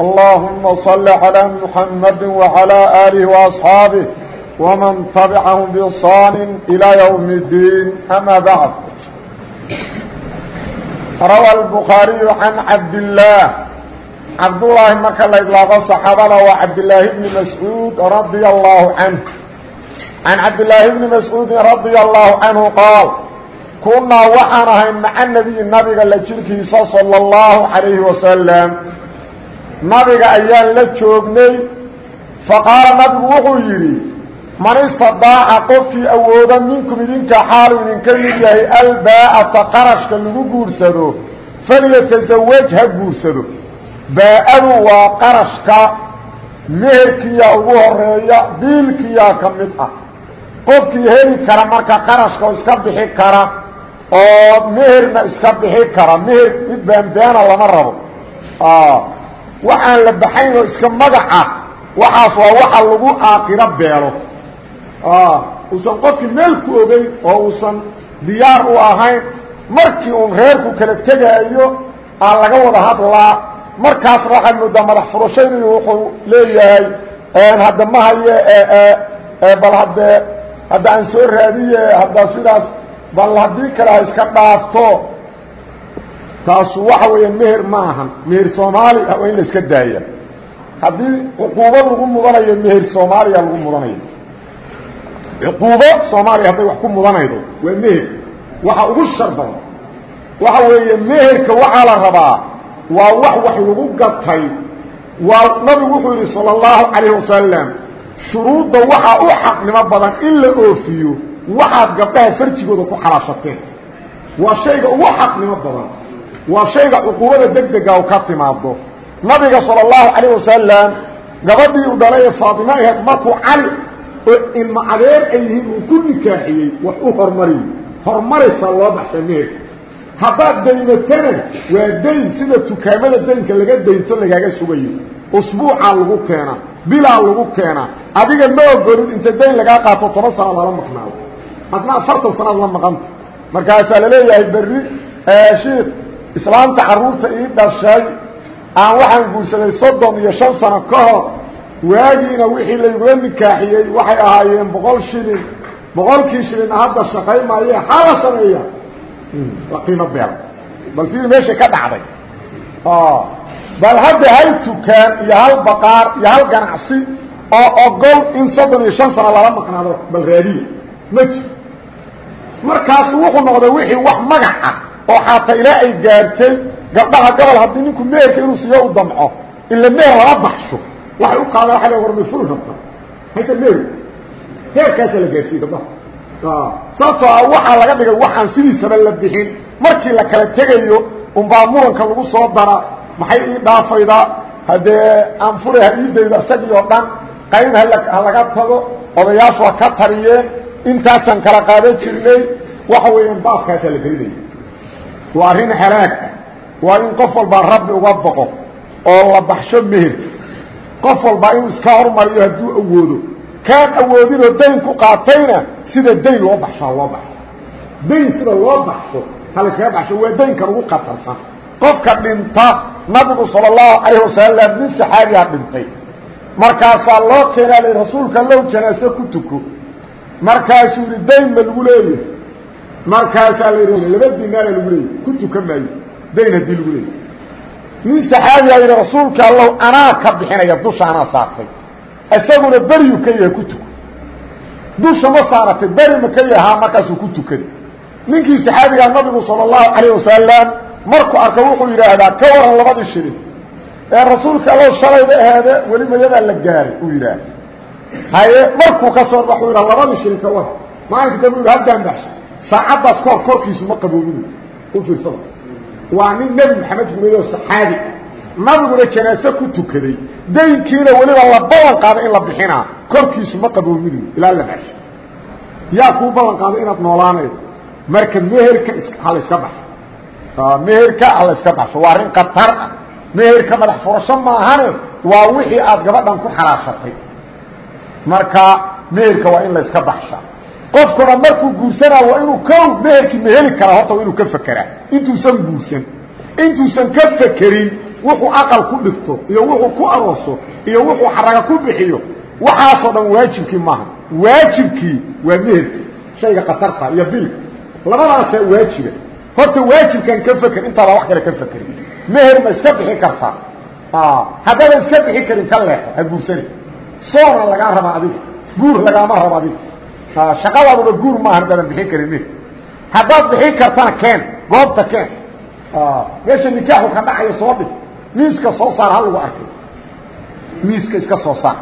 اللهم صل على محمد وعلى آله وأصحابه ومن تبعهم بإحصان إلى يوم الدين أما بعد روى البخاري عن عبد الله عبد الله marka la idlaaqo صaxaabada waa cabdاللaahi بن masعوud رaضي الله عنه عن cabdاللaahi بن masعوudi رaضي الله عنه qاaل kunaa waxaan ahay maca نبي nabiga la jirkiisa صلى الله عليه وسلم nabiga ayaan la joognay faqaala nabigu wuxuu yidhi man istadaaca qofkii awooda minkum idinka xaalu idinka mid yahay albaa'ata qarashka lagu guursado falyatasawaj ha guursado. Baa-adu waa qarashka meherkiyaa ugu horreeya diilkiyaa ka mid ah. Qofkii heli kara marka qarashka iska bixi kara oo meherna iska bixi kara meher mid baanbaana lama rabo waxaan la baxayn oo iska magaca waxaas waa waxa lagu aakiro beelo. Uusan qofkii meel ku ogeyn oo uusan diyaar u ahayn markii uun reerku kala tegaayo aa laga wada hadlaa. Markaasna waxaad moodaa madax furashaynayu wuxuu leeyahay hadda ma haye bal haddee hadda aan soo raadiye hadda sidaas bal haddii kale ha iska dhaafto taasu waxa weeya meher ma ahan. Meher soomaali ah waa in la iska daaya haddii cuquubo lagu mudanayo meher soomaaliya lagu mudanayo. Cuquubo soomaaliya hadday wax ku mudanaydo waa meher. Waxa ugu shar badan waxa weeye meherka waxaa la rabaa waa wax wax lagu gatay. Waa nabigu wuxuu yidhi salى اllahu calayh wasalam shuruudda waxaa u xaqnimo badan in la oofiyo waxaad gabdhaha farjigooda ku xalaashateen. Waa shayga ugu xaqnimo badan waa shayga cuquubada degdega u ka timaado nabiga salى اllahu calayh wasalam gabadhii u dhalay ee faatima ahayd markuu cali oo ilma adeer ay yihiin uu ku nikaaxiyey wax u hormariyo. Hormaraysa loo baxsha meherka haddaad daymatana waa dayn sida tukaamada daynka laga daynto lagaaga sugayo. Usbuucaa lagu keenaa bilaa lagu keenaa adiga ma ogolid inta dayn lagaa qaato toban sana lala maqnaado. Adna afartan sanaad la maqanta markaasaa la leeyahay berri shiik islaamta carruurta ii dhashay aan waxaan guursaday soddon iyo shan sano ka hor waagiina wixii laygula nikaaxiyey waxay ahaayeen boqol shilin boqolkii shilin hadda shaqaymaye xaa la sameeya. Waa qiimo beela bal fiir meeshay ka dhacday. Bal hadda hal tukaan iyo hal baqaar iyo hal ganacsi oo ogol in soddon iyo shan sano lala maqnaado bal raadiya ma jiro. Markaasu wuxuu noqday wax magac ah oo xataa ilaa ay gaartay gabdhaha gobol haddii ninku meherka inuu siiyo u damco ila meher lala baxsho. Waxay u qaadaan waa la war may furi rabta hayta meher heerkaasaa la gaarsiiyey gabdhaha. Sababtoo ah waxaa laga dhigay waxaan sidiisaba la bixin. Markii la kala tegayo unbaa muranka lagu soo dara maxay ii dhaafaydaa haddee aan furay ha ii daydo isagii oo dhan qayb ha laga tago odayaashu ha ka tariyeen intaasaan kala qaadan jirnay waxa weeyaan baafkaasaa la gelinaya waa arrin halaag ah waa in qof walbaa rabbi uga boqo oo la baxsho meherka qof walbaa inuu iska hormariyo hadduu awoodo. Kaan awoodinoo dayn ku qaatayna sida dayn loo baxshaa loo baxo dayn sida loo baxsho halaiskaga baxsho waa daynkan ugu khatarsan. Qofka dhinta nabigu sala allahu calayh wasalam nin saxaabiyaa dhintay. Markaasaa loo keenaa la rasuulka low janaaso ku tuko. Markaasuu yihi dayn ma lagu leeyahay markaasaa yidhi laba dinaara lagu leeyahy ku tukan maayo dayn haddii lagu leeyahy nin saxaabiyaa yidhi rasuulka allow anaa ka bixinaya dusha anaa saartay. Isaguna ka yahay ku tuko dusha ma saaratay beri ma ka yahaa markaasuu ku tukaday ninkii saxaabigaa nabigu sala allahu calayh markuu arko wuxuu yidhaahdaa ka waran labadii shilin. Ee rasuulka allow shalayba ahaade weli mayadaa la gaaray uu yidhaah haye markuu ka soo baxuu yidhaha labadii ka waran. Maalinka dambe u yidhi haddaan baxshay saacaddaas kahor korkiisu ma qaboobin. U fiirsada. Waa nin nebi maxamed rumeeyo saxaabi. Nabiguna janaaso ku tukaday. Daynkiina weliba la ballan qaaday in la bixinaa. Korkiisu ma qaboominayo ilaa la maasho yaa kuu ballan qaaday inaad noolaanaydo marka meherka hala iska baxo meherka hala iska baxsho waa arrin khatar ah. Meherka madax furasho maahane waa wixii aad gabadhan ku xalaashatay marka meherka waa in la iska baxshaa qofkuna markuu guursanaa waa inuu kow meherkii ma heli karaa horta waa inuu ka fekeraa intuusan guursan. Intuusan ka fekerin wuxuu aqal ku dhigto iyo wuxuu ku arooso iyo wuxuu xaraga ku bixiyo waxaasoo dhan waajibkii maaha. Waajibkii waa meherki shayga khatarta iyo bilka labadaasaa waajiba. Horta waajibkan ka feker intaada wax kale ka fekerin meher ma iska bixi kartaa. Haddaadan iska bixi karin ka leexo ha guursani. Soona lagaa raba adiga. Guur lagaama rabo adiga shaqadaaduba guur maaha haddaadan bixin karin meher haddaad bixin kartana keen goobta keen. Meesha nikaaxu ka dhacayo soo dhig. Miiska soo saar ha lagu arkay. Miiska iska soo saar.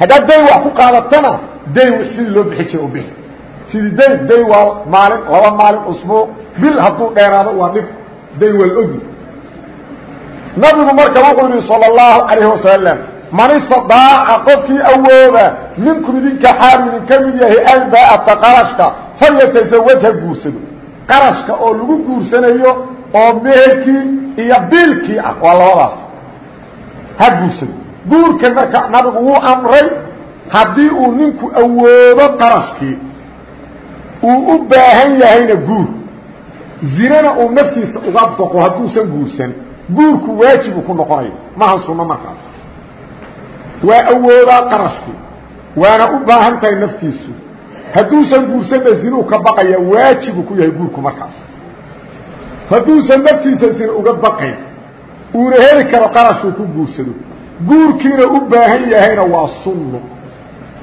Haddaad dayn wax ku qaadatana dayn sidii loo bixi jira u bixi. Sidii dayn dayn waa maalin laba maalin usbuuc. Bil hadduu dheeraado waa dhib. Dayn waa la ogi. Nabigu marka wuxuu yihi salى اllahu calayhi wasalam man istadaaca qofkii awooda minkum idinka xaal idinka mid yahay albaata qarashka falyataزawaj ha guursado qarashka oo lagu guursanayo oo meherkii iyo biilkii ah waa labadaas ha guursado guurka marka nabigu wuu amray haddii uu ninku awoodo qarashkii uu u baahan yahayna guur zinana uu naftiisa uga boqo hadduusan guursan guurku waajibu ku noqonayo maha sunno markaas waa awoodaa qarashkii waana u baahan tahay naftiisu hadduusan guursanna zinuu ka baqaya waajibu ku yahay guurku markaas hadduusan naftiisa zina uga baqayn uuna heli karo qarashuu ku guursado guurkiina u baahan yahayna waa sunno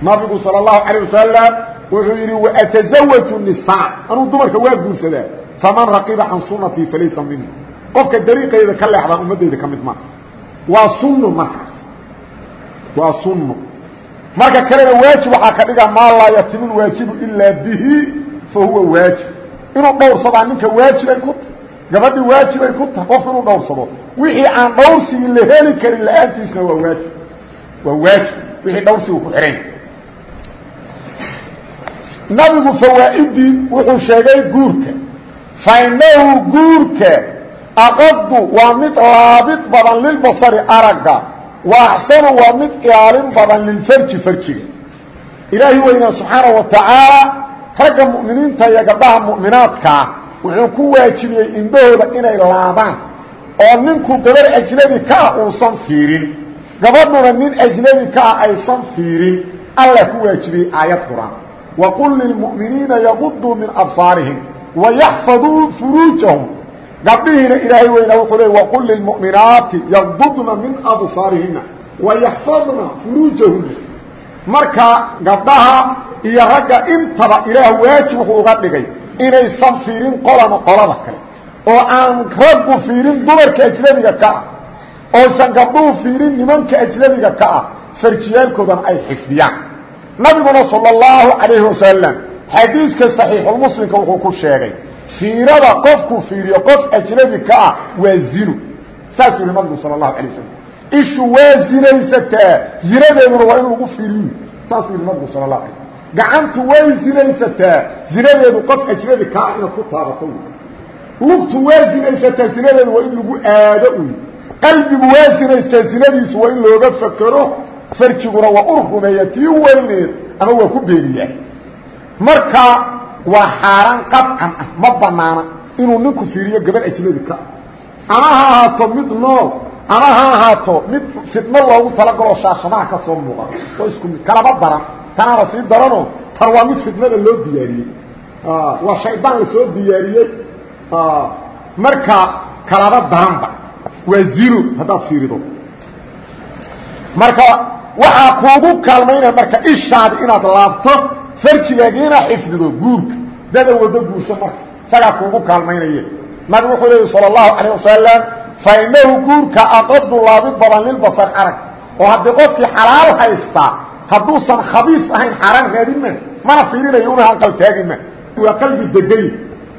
nabigu salى الlahu عalيه wasalam wuxuu yidhi waatazawaju الnisaa anuu dumarka waa guursadaa faman raqiba can sunatii falaysa mini qofka dariiqayda ka leexdaan ummaddayda ka mid maa waa sunno markaas waa sunno marka kalena waajib waxaa ka dhiga maa laa yatimu lwaajibu ilaa bihi fahuwa waajib. Inuu dhowrsadaa ninka waajibay ku tahay gabadhii waajibay ku tahay qofku inuu dhowrsado wixii aan dhowrsigii la heli karin la'aantiisna waa waajib. Waa waajib wixii dhowrsigu ku xihanya nabigu fawaaidii wuxuu sheegay guurka. Fainahu guurka aqadu waa mid laabid badan lilbasari aragga wa axsanu waa mid ilaalin badan lilfarji farjiga ilaahi weynaa subxaanaه wa tacaala ragga mu'miniinta iyo gabdhaha mu'minaadkaa wuxuu ku waajibiyey indhahooda inay laabaan. Oo ninku gabar ajnabi ka ah uusan fiirin gabadhuna nin ajnabi ka ah aysan fiirin alla ku waajibiyey aayad qur'aan. Waqul lilmu'miniina yaquduu min absaarihim wayaxfaduu furuujahum gabdhihiina ilaahay weynaa wuxuu leey waqul lilmu'minaati yaqdudna min absaarihina wayaxfadna furuujahuna marka gabdhaha iyo ragga intaba ilaah waajib wuxuu uga dhigay inaysan fiirin qolama qolada kale oo aan raggu fiirin dumarka ajnabiga ka ah oosan gabdhuhu fiirin nimanka ajnabiga ka ah farjiyaalkoodana ay xifdiyaan. Nabiguna salى اllahu calayhi wasalam xadiidka saxiixulmuslimka wuxuu ku sheegay fiirada qofku fiiriyo qof ajnabi ka ah waa zino saasuu yihi nabigu sal اlahu alay waslm ishu waa zinaysataa zinadeeduna waa in lagu fiiriyo. Saasuu yihi nabigu sal اlahu alay slm gacantu way zinaysataa zinadeedu qof ajnabi ka ah inaad ku taabato. Wy lugtu waa zinaysataa zinadeedu waa in lagu aado. Uy qalbigu waa zinaystaa zinadiisu waa in looga fakero farjiguna waa u tii weyneed ama waa ku beeniyaa waa xaaraan qaطcan ah ma banaana inuu ninku fiiriyo gabadh ajnabi ka. Ama ha ahaato mid nool ama ha ahaato mid fidno loogu talagaloo shaashadaha ka soo muuqan oo isku mid kalaba daran. Tanaana sii daranoo tan waa mid fidnada loo diyaariyey. Waa shaydaan la soo diyaariyey. Marka kalaba daranba waa zino haddaad fiirido. Marka waxaa kuugu kaalmaynaya marka ishaadi inaad laabto farjigaagiina xifdido guurka dada wado guurso marka isagaa kuugu kaalmaynaye nabig wuxuu leehi sal اlahu alayه wasalam fainahu guurka aqadu laabid badan lilbasar arag. Oo haddii qofkii xalaal haystaa hadduusan khabiis ahayn xaaraan raadinma mana fiirinayo una hanqal taagima waa qalbi degay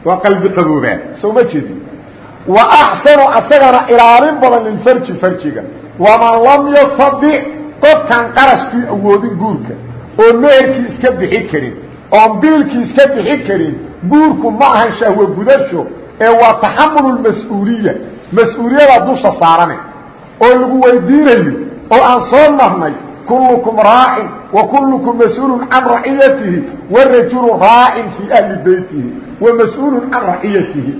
waa qalbi qaboobaa sowma jeedi. Wa axsanu asagana ilaalin badan lilfarji farjiga. Waman lam yastadic qofkaan qarashkii awoodin guurka oo meherkii iska bixi karin oon biilkii iska bixi karin guurku ma ahan shahwo gudasho ee waa taxamulu mas'uuliya mas'uuliyada dusha saarane oo lagu weydiinayo oo aan soo marnay kullukum raacin wa kullukum mas'uulun can raciyatihi warajulu raacin fii ahli beytihi wa mas'uulun can raciyatihi.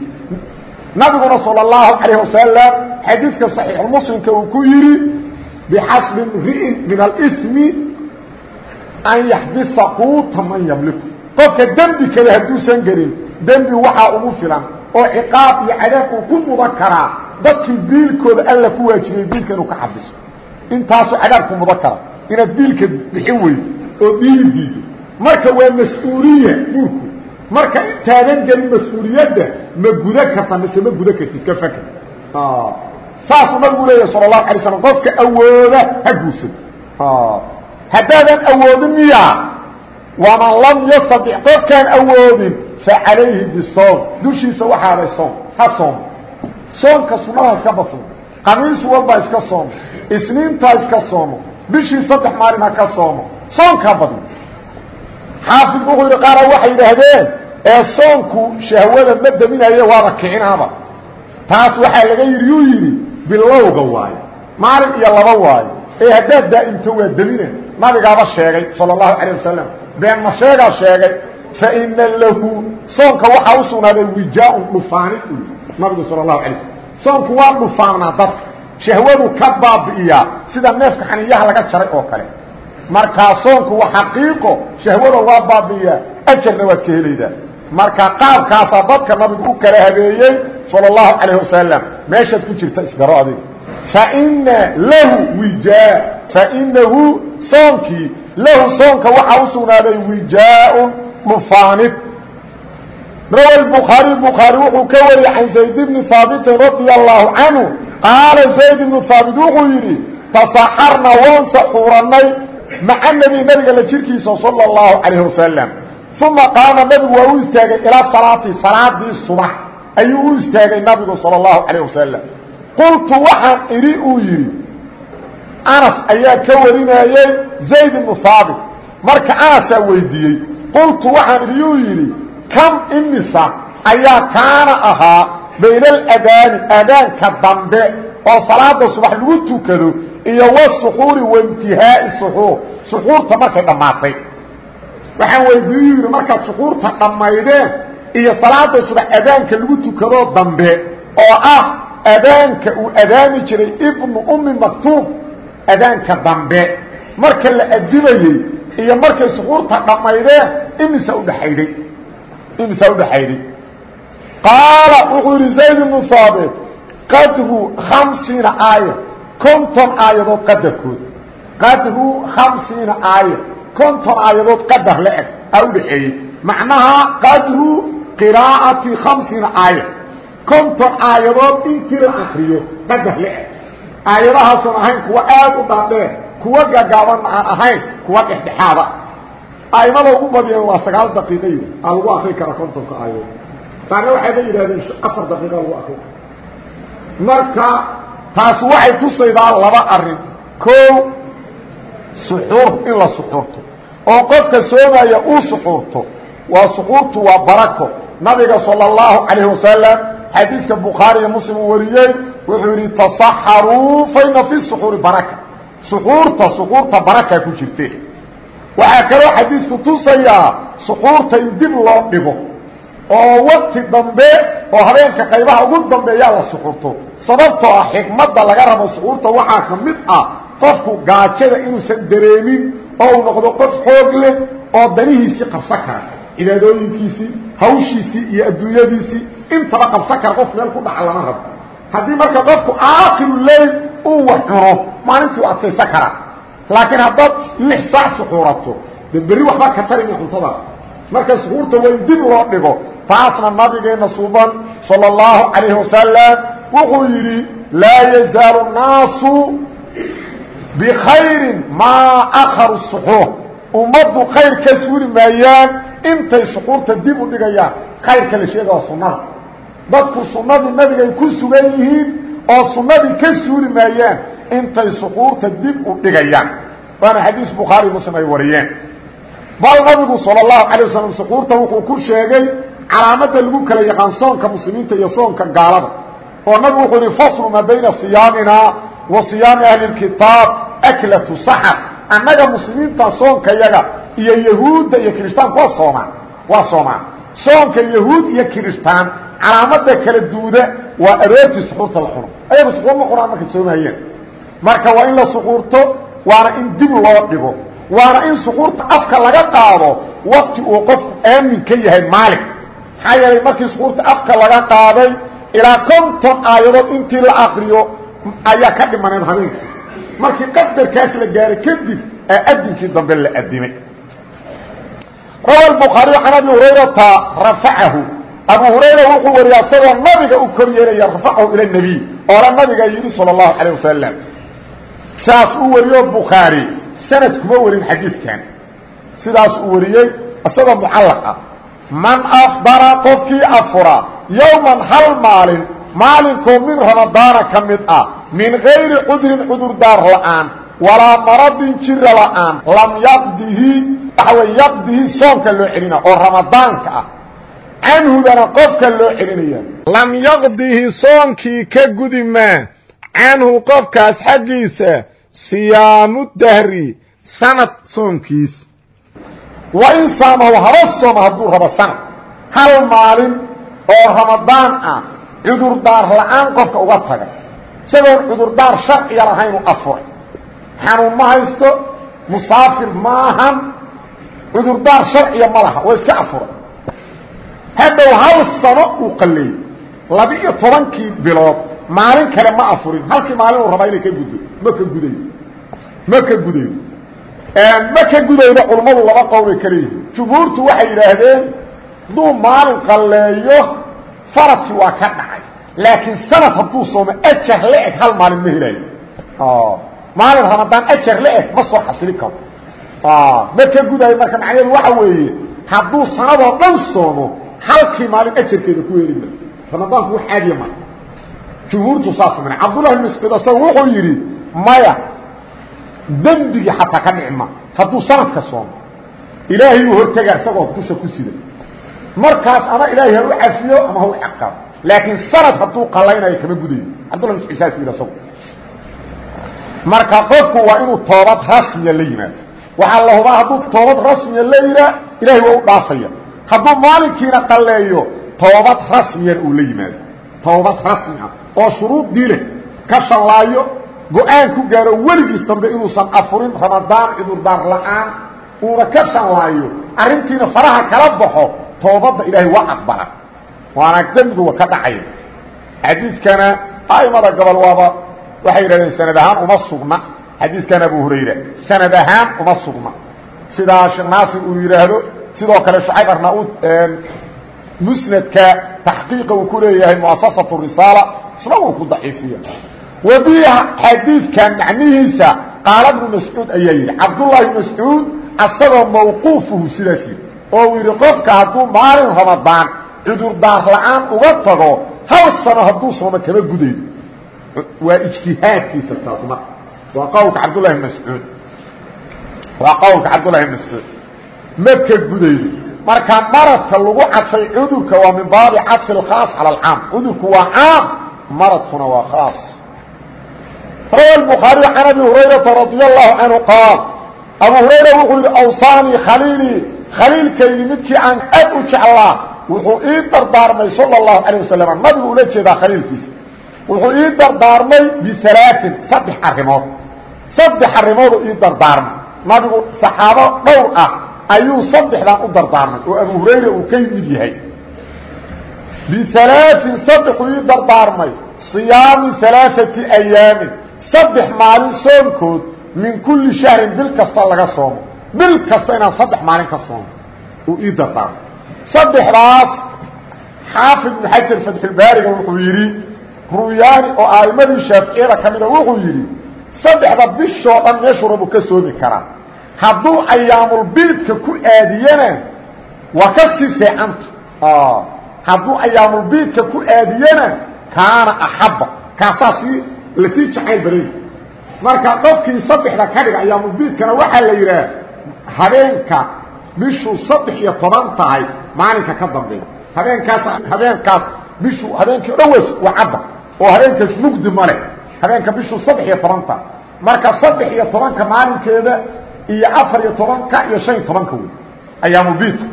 Nabiguna salى اlahu calayh wasalam xadiidka saxiixulmuslimka uu ku yidhi bixasbi mri'in min alsmi an yaxbisa quuta man yamliku. Qofka dembi kale hadduusan gelin dembi waxaa ugu filan oo ciqaab iyo cadaab uu ku mudan karaa dadkii biilkooda alla ku waajibay biilka inuu ka xabiso intaasuu cadaab ku mudan kara inaad biilka bixin weydo oo biili diido. Marka waa mas'uuliya guurku marka intaadan gelin mas'uuliyadda ma guda karta mise ma guda kartid haddaadan awoodin miya waman lam yastadic qofkaan awoodin facalayhi bisoom. Dushiisa waxaaday soom ha soom. Soomka sunnadaa iska badsado khamiis walbaa iska soomo isniintaa iska soomo bishii saddex maalin ha ka soomo soonkaa badna xaafidku wuxuu yidhi qaara waxay yidhaahdeen ee soonku shahwada ma daminayo waaba kicinaaba. Taas waxaa laga yidhi yuu yidhi bilowga waayo maalin iyo laba waayo ee haddaad daa'imto nabigaaba sheegay sala allahu calayh wasalam been ma sheegaa sheegay faina lahu soonka waxaa u sugnaaday wijaaun dhufaanid u nabigu sal اlahu alay slm soonku waa dhufaanaa dadka shahwadu ka baabi'iyaa sida neefka xaniyaha laga jaray oo kale markaa soonku waa xaqiiqo shahwada waa baabi'iyaa ajarna waad ka helaydaa marka qaabkaasaa dadka nabigu u kala habeeyey salى اlahu alayh wasalam meeshaad ku jirta isgaro adiga faina lahu wijaa fainahu soonkii lahu soonka waxaa u sugnaaday wijaaun dhufaanid rawa bukhaari bukhaari wuxuu ka wariyey can zayd bni haabitin radia allahu canhu qaala zayd ibnu haabit wuxuu yidhi tasaxarna waan saxuurannay maca nebi nabiga la jirkiisa sala اllahu calayh wasalam uma qaama nabigu waa u istaagay ilaa salaati salaadii subax ayuu u istaagay nabigu sala اllahu calayh wasalam qultu waxaan idhi uu yidhi anas ayaa ka warinayey zayd ibnu haabit marka anasaa weydiiyey qultu waxaan idhi uu yidhi kam imisa ayaa kaana ahaa bayna aladaani adaanka dambe oo salaada subax lagu tukado iyo wasuxuuri waintihaa'i suxuur. Suxuurta markay dhammaatay. Waxaan weydiiyu yidhi markaad suxuurta dhammaydeen iyo salaada subax adaanka lagu tukadoo dambe oo ah adaanka uu adaami jiray ibnu ummi maktuub adaanka dambe marka la adibayey iyo markay suxuurta dhammaydeen imisa udhaayday imisa udhaxayday qaala wuxuu yidhi zayd ibnu haabit qadru khamsiina aaya konton aayadood qadarkood qadru khamsiina aaya konton aayadood qadar la eg aa udhaxeeyey macnaha qadru qiraa'ati khamsiina aaya konton aayadood intii la akriyo qadar la aayadahaasan ahayn kuwa aad u dhaadheer kuwa gagaabanna aan ahayn kuwa dhexdhexaada. Aimada ugu badiyeen waa sagaal daqiiqa yidhi aa lagu akri kara kontonka aayadood taana waxayba yidhahdeen afar daqiiqa lagu akri marka taas waxay tusaydaa laba arrin ko suxuur in la suxuurto. Oo qofka soomaya uu suxuurto. Waa suxuurtu waa barako. Nabiga salى اllahu calayh wasalam xadiidka bukhaari iyo muslim uu wariyey wuxuu yidhi tasaxaruu faina fi suxuuri baraka. Suxuurta suxuurta baraka ku jirte. Waxaa kaloo xadiidku tusayaa suxuurta in dib loo dhigo oo wakti dambe oo habeenka qaybaha ugu dambeeyaa la suxuurto sababtoo ah xikmadda laga rabo suxuurta waxaa ka mid ah qofku gaajada inuusan dareemin oo uu noqdo qof xoog leh oo danihiisii qabsan kara cibaadooyinkiisii hawshiisii iyo adduunyadiisii intaba qabsan kara qof meel ku dhaca lama rabo haddii marka qofku aakiru leyl uu wax cuno maalintii u adkaysan karaa. Laakiin haddaad lix saac suxuurato de berri waxba ka tarimi cuntada. Marka suxuurta waa dib loo dhigo taasna nabigeenna suuban salى اllahu calayhi wasalam wuxuu yidhi laa yazaalu naasu bikhayrin maa akaru suxuur. Ummaddu khayr ka suuli maayaan intay suxuurta dib u dhigayaan khayrka la sheega sunnada dadku sunnadii nabigay ku sugan yihiin oo sunnadii ka suuli maayaan intay suquurta dib u dhigayaan. Waana xadiis bukhaari muslim ay wariyeen. Bal nabigu sal اlahu alay suquurta wuxuu ku sheegay calaamada lagu kala yaqaan soonka muslimiinta iyo soonka gaalada. Oo nabigu wuxuu yihi faslu maa bayna siyaamina wa siyaami ahli اkitaab aklatu saxar. Annaga muslimiinta soonka yaga iyo yahuudda iyo kiristaanku waa soomaan waa soomaan soonka yahuud iyo kiristaan calaamada kala duuda waa aroortii suquurta la cuno ayagu suquur ma cunaan marka waa in la suquurto waana in dib loo dhigo. Waana in suquurta afka laga qaado wakti uu qofku aamin ka yahay maalin. Maxaa markii suquurta afka laga qaaday ilaa konton aayadood intii la akriyo ayaa ka dhimaneed habeenkii. Markii qadarkaas la gaaray kadib ee adinkii dambe la adimay rawa bukhaariy can abi hurayrata rafacahu abu hurayra wuxuu wariyay asagoo nabiga u kor yeelaya rafacahu ila nebiy oole nabiga yidhi sala allahu calayh wasalam saas uu wariyo bukhaari sanad kuma warin xadiidkan. Sidaas uu wariyey isagoo mucallaq ah man afdara qofkii afura yowman hal maalin maalinkoo min ramadaana ka mid ah min gayri cudrin cudurdaar la'aan walaa maradin jira la'aan lam yaqdihi waxa wey yaqdihi soonka loo celina oo ramadaanka ah canhudana qofka loo celinaya lam yaqdihi soonkii ka gudi maa canhu qofkaas xaggiisa siyaamu dahri sanad soonkiis. Wa in saamahu haba sooma hadduu rabo sanad. Hal maalin oo ramadaan ah cudurdaar la'aan qofka uga taga. Isagoon cudurdaar sharciya lahayn u afuray. Xanuun ma haysto musaafir maahan. Cudurdaar sharciya ma laha waa iska afuray hadhow hal sano uu qalleeyey laba-iyo tobankii bilood maalin kale ma afurin. Halkii maalin uu rabaa inay ka guddo ma ka gudayo ma ka gudayo ma ka gudaydo culummadu laba qowlay kale yihiin. Jumhuurtu waxay yidhaahdeen hadduu maalin qalleeyo faradkii waa ka dhacay. Laakiin sanad hadduu soomo ajar la eg hal maalin ma helayo. Maalin ramadaan ajar la eg ka halkii maalin ajarkeeda ku heli ma ramadaanku wax caadiya ma jumhuurtu saas mana cabdullahi bn mascuud asaga wuxuu yidhi maya dembigii xataa ka dhici ma. Hadduu sanadka soomo ilaahay uu hortegaa isagoo dusha ku sida. Markaas ama ilaahay ha u cafiyo ama ha u ciqaabo laakiin sanad hadduu qalaynayo kama gudayo. Cabdullah mascuud saas yidhi asagu. Marka qofku waa inuu toobad rasmiya la yimaado waxaa la hubaa hadduu toobad rasmiya la yihaa ilahay waa u dhaafaya hadduu maalinkiina qalleeyo toobad rasmiyan uu la yimaado. Toobad rasmi ah oo shuruuddii leh. Ka shallaayo go'aan ku gaaro weligiis dambe inuusan afurin ramadaan cudurdaar la'aan. Uuna ka shallaayo arrintiina faraha kala baxo toobadda ilaahay waa aqbala waana dembigu wa ka dhacaya xadiidkana a'imada gobol waaba waxay yidhahdeen sanad ahaan uma sugna. Xadiidkan sidoo kale shucayb arnauud musnadka taxqiiqa ku leeyahay muasasatu risaala isna uu ku daciifiya wa bihi xadiidkan macnihiisa qaala bnu mascuud ayaa yidhi asagoo mawquufuhu sidaas oo uu qofka hadduu maalin ramadaan cudurdaar la'aan uga tago hal sano hadduu soomo kama gudaydo waa ijtihaadkiisa taas waa qowlka cabdullahi bn mascuud. Waa qowlka cabdullahi bn mascuud ma ka gudaydo marka maradka lagu cadfay cudurka waa min baabi cadfi اkhaas calى اcaam cudurku waa caam maradkuna waa khaas rawa الbukhaariي can abi hurayraةa radي الlahu canhu qaal abu hurayra wuxuu yihi awsaanii khaliilii khaliilkaygi midkii aan aad u jeclaa wuxuu ii dardaarmay salى الlahu عalيه wasalam nabigu ula jeedaa khaliilkiisa wuxuu ii dardaarmay bialaain saddex arrimood saddex arrimoodu ii dardaarmay nabigu saxaabo dhowr ah ayuu saddexdan u dardaarmay oo abu hurayra uu ka mid yahay. Bialaain saddexuu ii dardaarmay siyaami alaaati ayaamin saddex maalin soonkood min kulli shahrin bil kasta laga soomo. Bil kasta inaan saddex maalin ka soomo uu ii dardaarmay. Saddexdaas xaafid ibnu xajar fatxulbaariga wuxuu yidhi ruyaani oo a'immadii shaaficiyada ka mida wuxuu yidhi saddexda bishoo dhan meeshuu ka soomi karaa hadduu ayaamulbiidka ku aadiyana waa ka sii fiicanta hadduu ayaamulbiidka ku aadiyana kaana axabba. Kaasaa sii la sii jacayl baday marka qofkii saddexda ka dhiga ayaamulbiidkana waxaa la yidhaah habeenka bishuu saddex iyo toban tahay maalinka ka dambeeya. Habeenkaas habeenkaas bishu habeenkii o dhan was waa cadda oo habeenkaas mugdi maalinkeeda iyo afar iyo tobanka iyo shan iyo tobanka wey ayaamulbiidka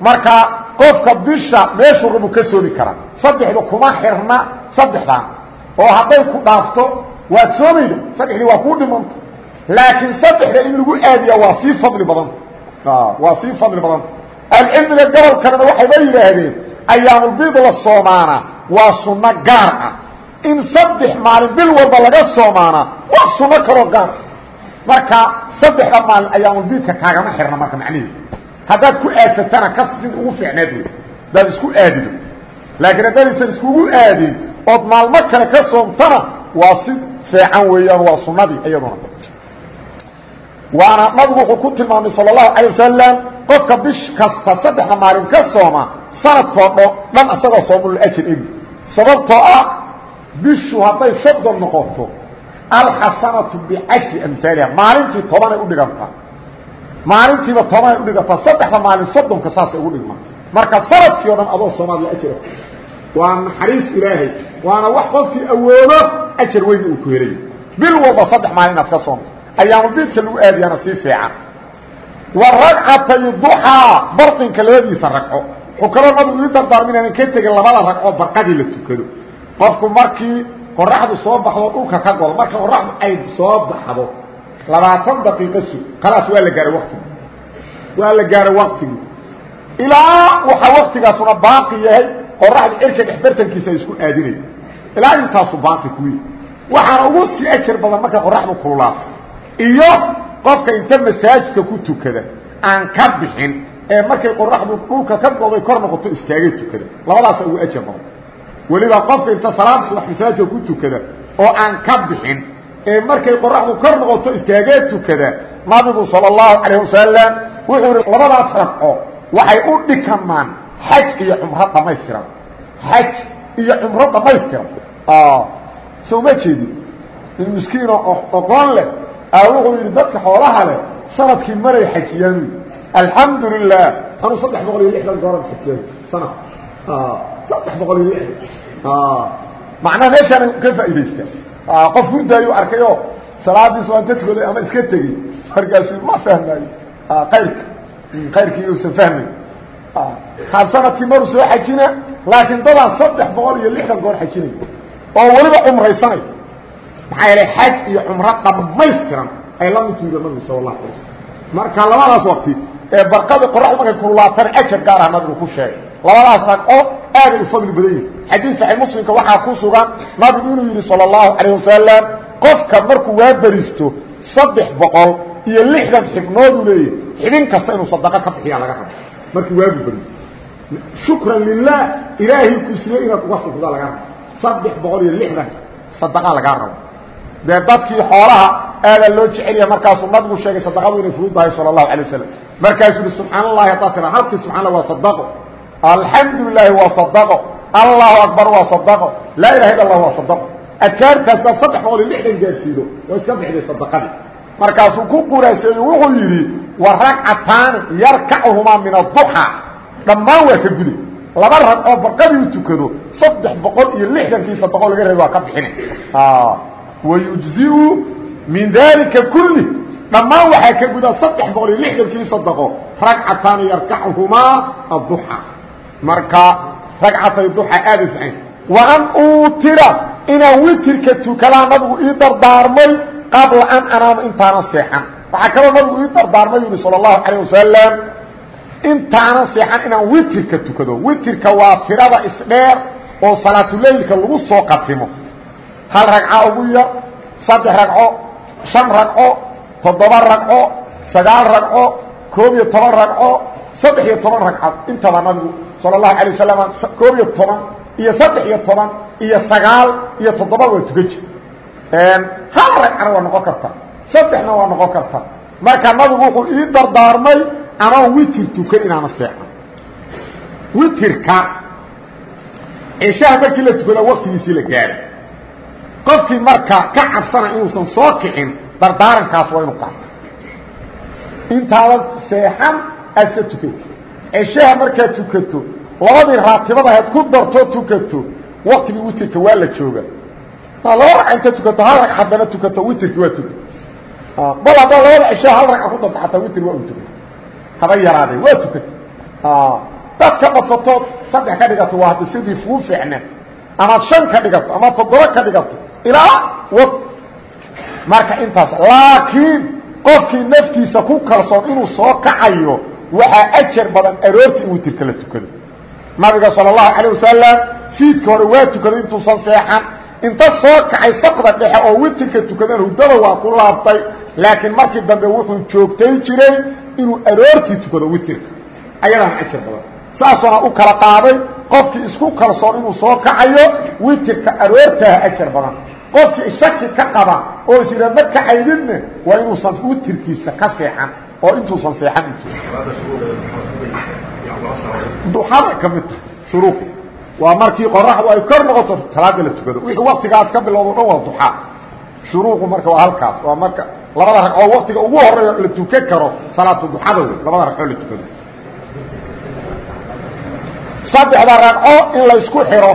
marka qofka bisha meeshuu rabu ka soomi karaa saddexda kuma xirna saddexdan. Oo hadday ku dhaafto waad soomayda saddexdii waa kuu dhimanta. Laakiin saddexda in lagu aadiya waa sii fadli badanta waa sii fadli badanta ahlucilmiga gobol kalena waxayba yidhaahdeen ayaamulbiid la soomaana waa sunno gaar ah. In saddex maalin bil walba laga soomaana waa sunno kaloo gaar marka saddexda maalin ayaamulbiidka kaagama xirna marka macnihi haddaad ku aadsatana ka sid ugu fiicneed wey hadaad isku aadido. Laakiin haddaysan iskugu aadin ood maalmo kale ka soomtana waa si feecan weeyaan waa sunnadii iyaduna. Waana nabigu wuxuu ku tilmaamay sal اlahu alay wasalam qofka bish kasta saddexda maalin ka sooma sanadkoo dho dhan isagoo soomul ajir egi sababtoo ah bishu hadday soddon noqoto alxasanatu bicashri amhaaliha maalintii tobanay udhigantaa maalintiiba tobanay udhigantaa saddexda maalin soddonka saasay ugu dhigma marka sannadkii o dhan adoo soomaad la ajira waa naxariis ilaahay waana wax qofkii awoodo ajar weyna uu ku helay bil walba saddex maalin inaad ka soomto ayaamulbiidka lagu aadiyana sii fiican wa ragcatay duxaa barqinka labadiisa ragco wuxuu kaloo nabigu ii dardaarma inaanan ka tegin labada ragcoo barqadii la tukado qofku markii qoraxdu soo baxdo dhulka ka godo marka qoraxdu ay soo baxdo labaatan daqiiqo sug khalaas waa la gaaray waktigi waa la gaaray waktigi ilaa waxaa waktigaasuna baaqi yahay qoraxdu cirka dhexbartankiisa isku aadinay. Ilaa intaasu baaqi kuwi waxaana ugu sii ajar badan markay qoraxdu kululaato iyo qofka inta masaajidka ku tukada aan ka bixin ee markay qoraxdu dhulka ka goday kor noqoto iskaagay tukada. Labadaasa ugu ajar badan weliba qofka inta salaada subax masaajidka ku tukada oo aan ka bixin ee markay qoraxdu kor noqoto iskaagee tukada nabigu sala allahu calayh wasalam wuxuu yihi labadaas ragco waxay u dhikamaan xaj iyo cumro dhamaystiran. Xaj iyo cumro dhamaystiran. Soo ma jeedi in miskiino oqoon leh a wuxuu yidhi dadka xoolaha leh sannadkii maray xajiyaan. Alxamdu lilah anuu saddex boqol iyo lixdan gooran xajiyay sanad saddex boqol iyo lixdan macnaha meeshaana ka faa'iidaysta. Qof hurdaayu arkayoo salaadiis waa dadkooda ama iska tegey. Markaasi ma fahmaayo qayrka. Qayrkii uusan fahmayn ha sannadkii maruu soo xajina laakiin dadaan saddex boqol iyo lixdan goor xajinay. Oo weliba cumraysanay. Maxaa yeelay xaj iyo cumro dhammaystiran ay la mid tuuga nabigu sala allahu alay marka labadaas waqti ee barqadii qoraxdu markay kululaatana ajar gaar ah nabigu ku sheegay. Labadaas ragco aaday u fadli badan yihiin xadiid saxiix muslimka waxaa ku sugan nabigu inuu yidhi sala allahu calayh wasalam qofka markuu waa beristo saddex boqol iyo lixdan xibnooduu leeyahy xibin kasta inuu sadaqo ka bixiyaa laga rabo. Markii waagu beristo shukran lilah ilaahay ku siiyey inaad uga sukda laga rabo. Saddex boqol iyo lixdan sadaqaa lagaa rabo. Dee dadkii xoolaha aadaa loo jecelyaha markaasuu nabigu sheegay sadaqadu inay fududahay sala allahu alay wasalam markaasuu yihi subxaan allahi haddaad tira halkii subxaa allah waa sadaqo alxamdu lilaahi waa sadaqo. Allahu akbar waa sadaqo. Laa ilaha illa allah waa sadaqo. Adkaartaas daad saddex boqol iyo lixdan gaarsiido. Oo iska bixday sadaqadii. Markaasuu ku quraaseeyo wuxuu yidhi wa ragcataani yarkachumaa min adduxa dhammaan waa ka guday laba rag oo barqadii u tukado saddex boqol iyo lixdankii sadaqo laga reeba waa ka bixina wayujziu min dalika kulli. Dhammaan waxaa ka gudaa saddex boqol iyo lixdankii sadaqo ragcataani yarkachumaa adduxa marka ragcatay duxa aada u fiican wa an uutira inaan witirka tukadaa nabigu ii dardaarmay qabla an anaama intaana seexan. Waxaa kaloo nabigu ii dardaarmay yuri sala allahu calayh wasalam intaana seexan inaan witirka tukado. Witirka waa tirada isdheer oo salaatuleylka lagu soo qatimo hal ragco ugu yar saddex ragco shan ragco toddoba ragco sagaal ragco koob iyo toban ragco saddex iyo toban ragcad intaba nabigu sala allahu alay wasalam koob iyo toban iyo saddex iyo toban iyo sagaal iyo toddoba waa tuka jir hal ragcana waa noqon karta saddexna waa noqon karta. Marka nabigu wuxuu ii dardaarmay amaan witir tukan inaana seexan. Witirka cishaha markii la tukada waktigiisii la gaara qofkii marka ka cabsana inuusan soo kicin dardaarankaas waa inuu qaato intaadan seexan aad iska tukato. Cishaha markaad tukato labadii raatibada ahayd ku darto tukato waktigii witirka waa la jooga laba ragca inta tukato hal rag haddana tukato witirki waa tukato. Bal haddaa labada cishaha hal ragca ku darto xataa witr waa un tukato. Haba yaraadee waa tukato. Dadka badsatood saddex ka dhigato waa hadda sidii kuu fiicne amaad shan ka dhigato ama toddoba ka dhigato. Ilaa wad marka intaas laakiin qofkii naftiisa ku kalsoon inuu soo kacayo waxaa ajar badan aroorti in witirka la tukado nabiga sal اlahu alيه wasalam fiidka hore waa tukaday intuusan seexan inta soo kacay saqda dhexe oo witirka tukadeen hudada waa ku laabtay laakiin markii dambe wuxuu joogtay jiray inuu aroortii tukado witirka ayadaana ajar badan saasuna u kala qaaday qofkii isku kalsoon inuu soo kacayo witirka aroortaha ajar badan qofkii shaki ka qaba oo is yidha ma kacaydidne waa inuusan witirkiisa ka seexan oo intuusan seexan duxada ka mid tahay shuruuq waa markii qoraxdu ay kor noqoto salaada la tukado wixii waktigaas ka bilowdo dhan waa duxa shuruuqu marka waa halkaas. Waa marka labada ragcoo waktiga ugu horreeya la tukan karo salaatu duxada wey labada ragcoo la tukado saddexda ragco in la isku xiro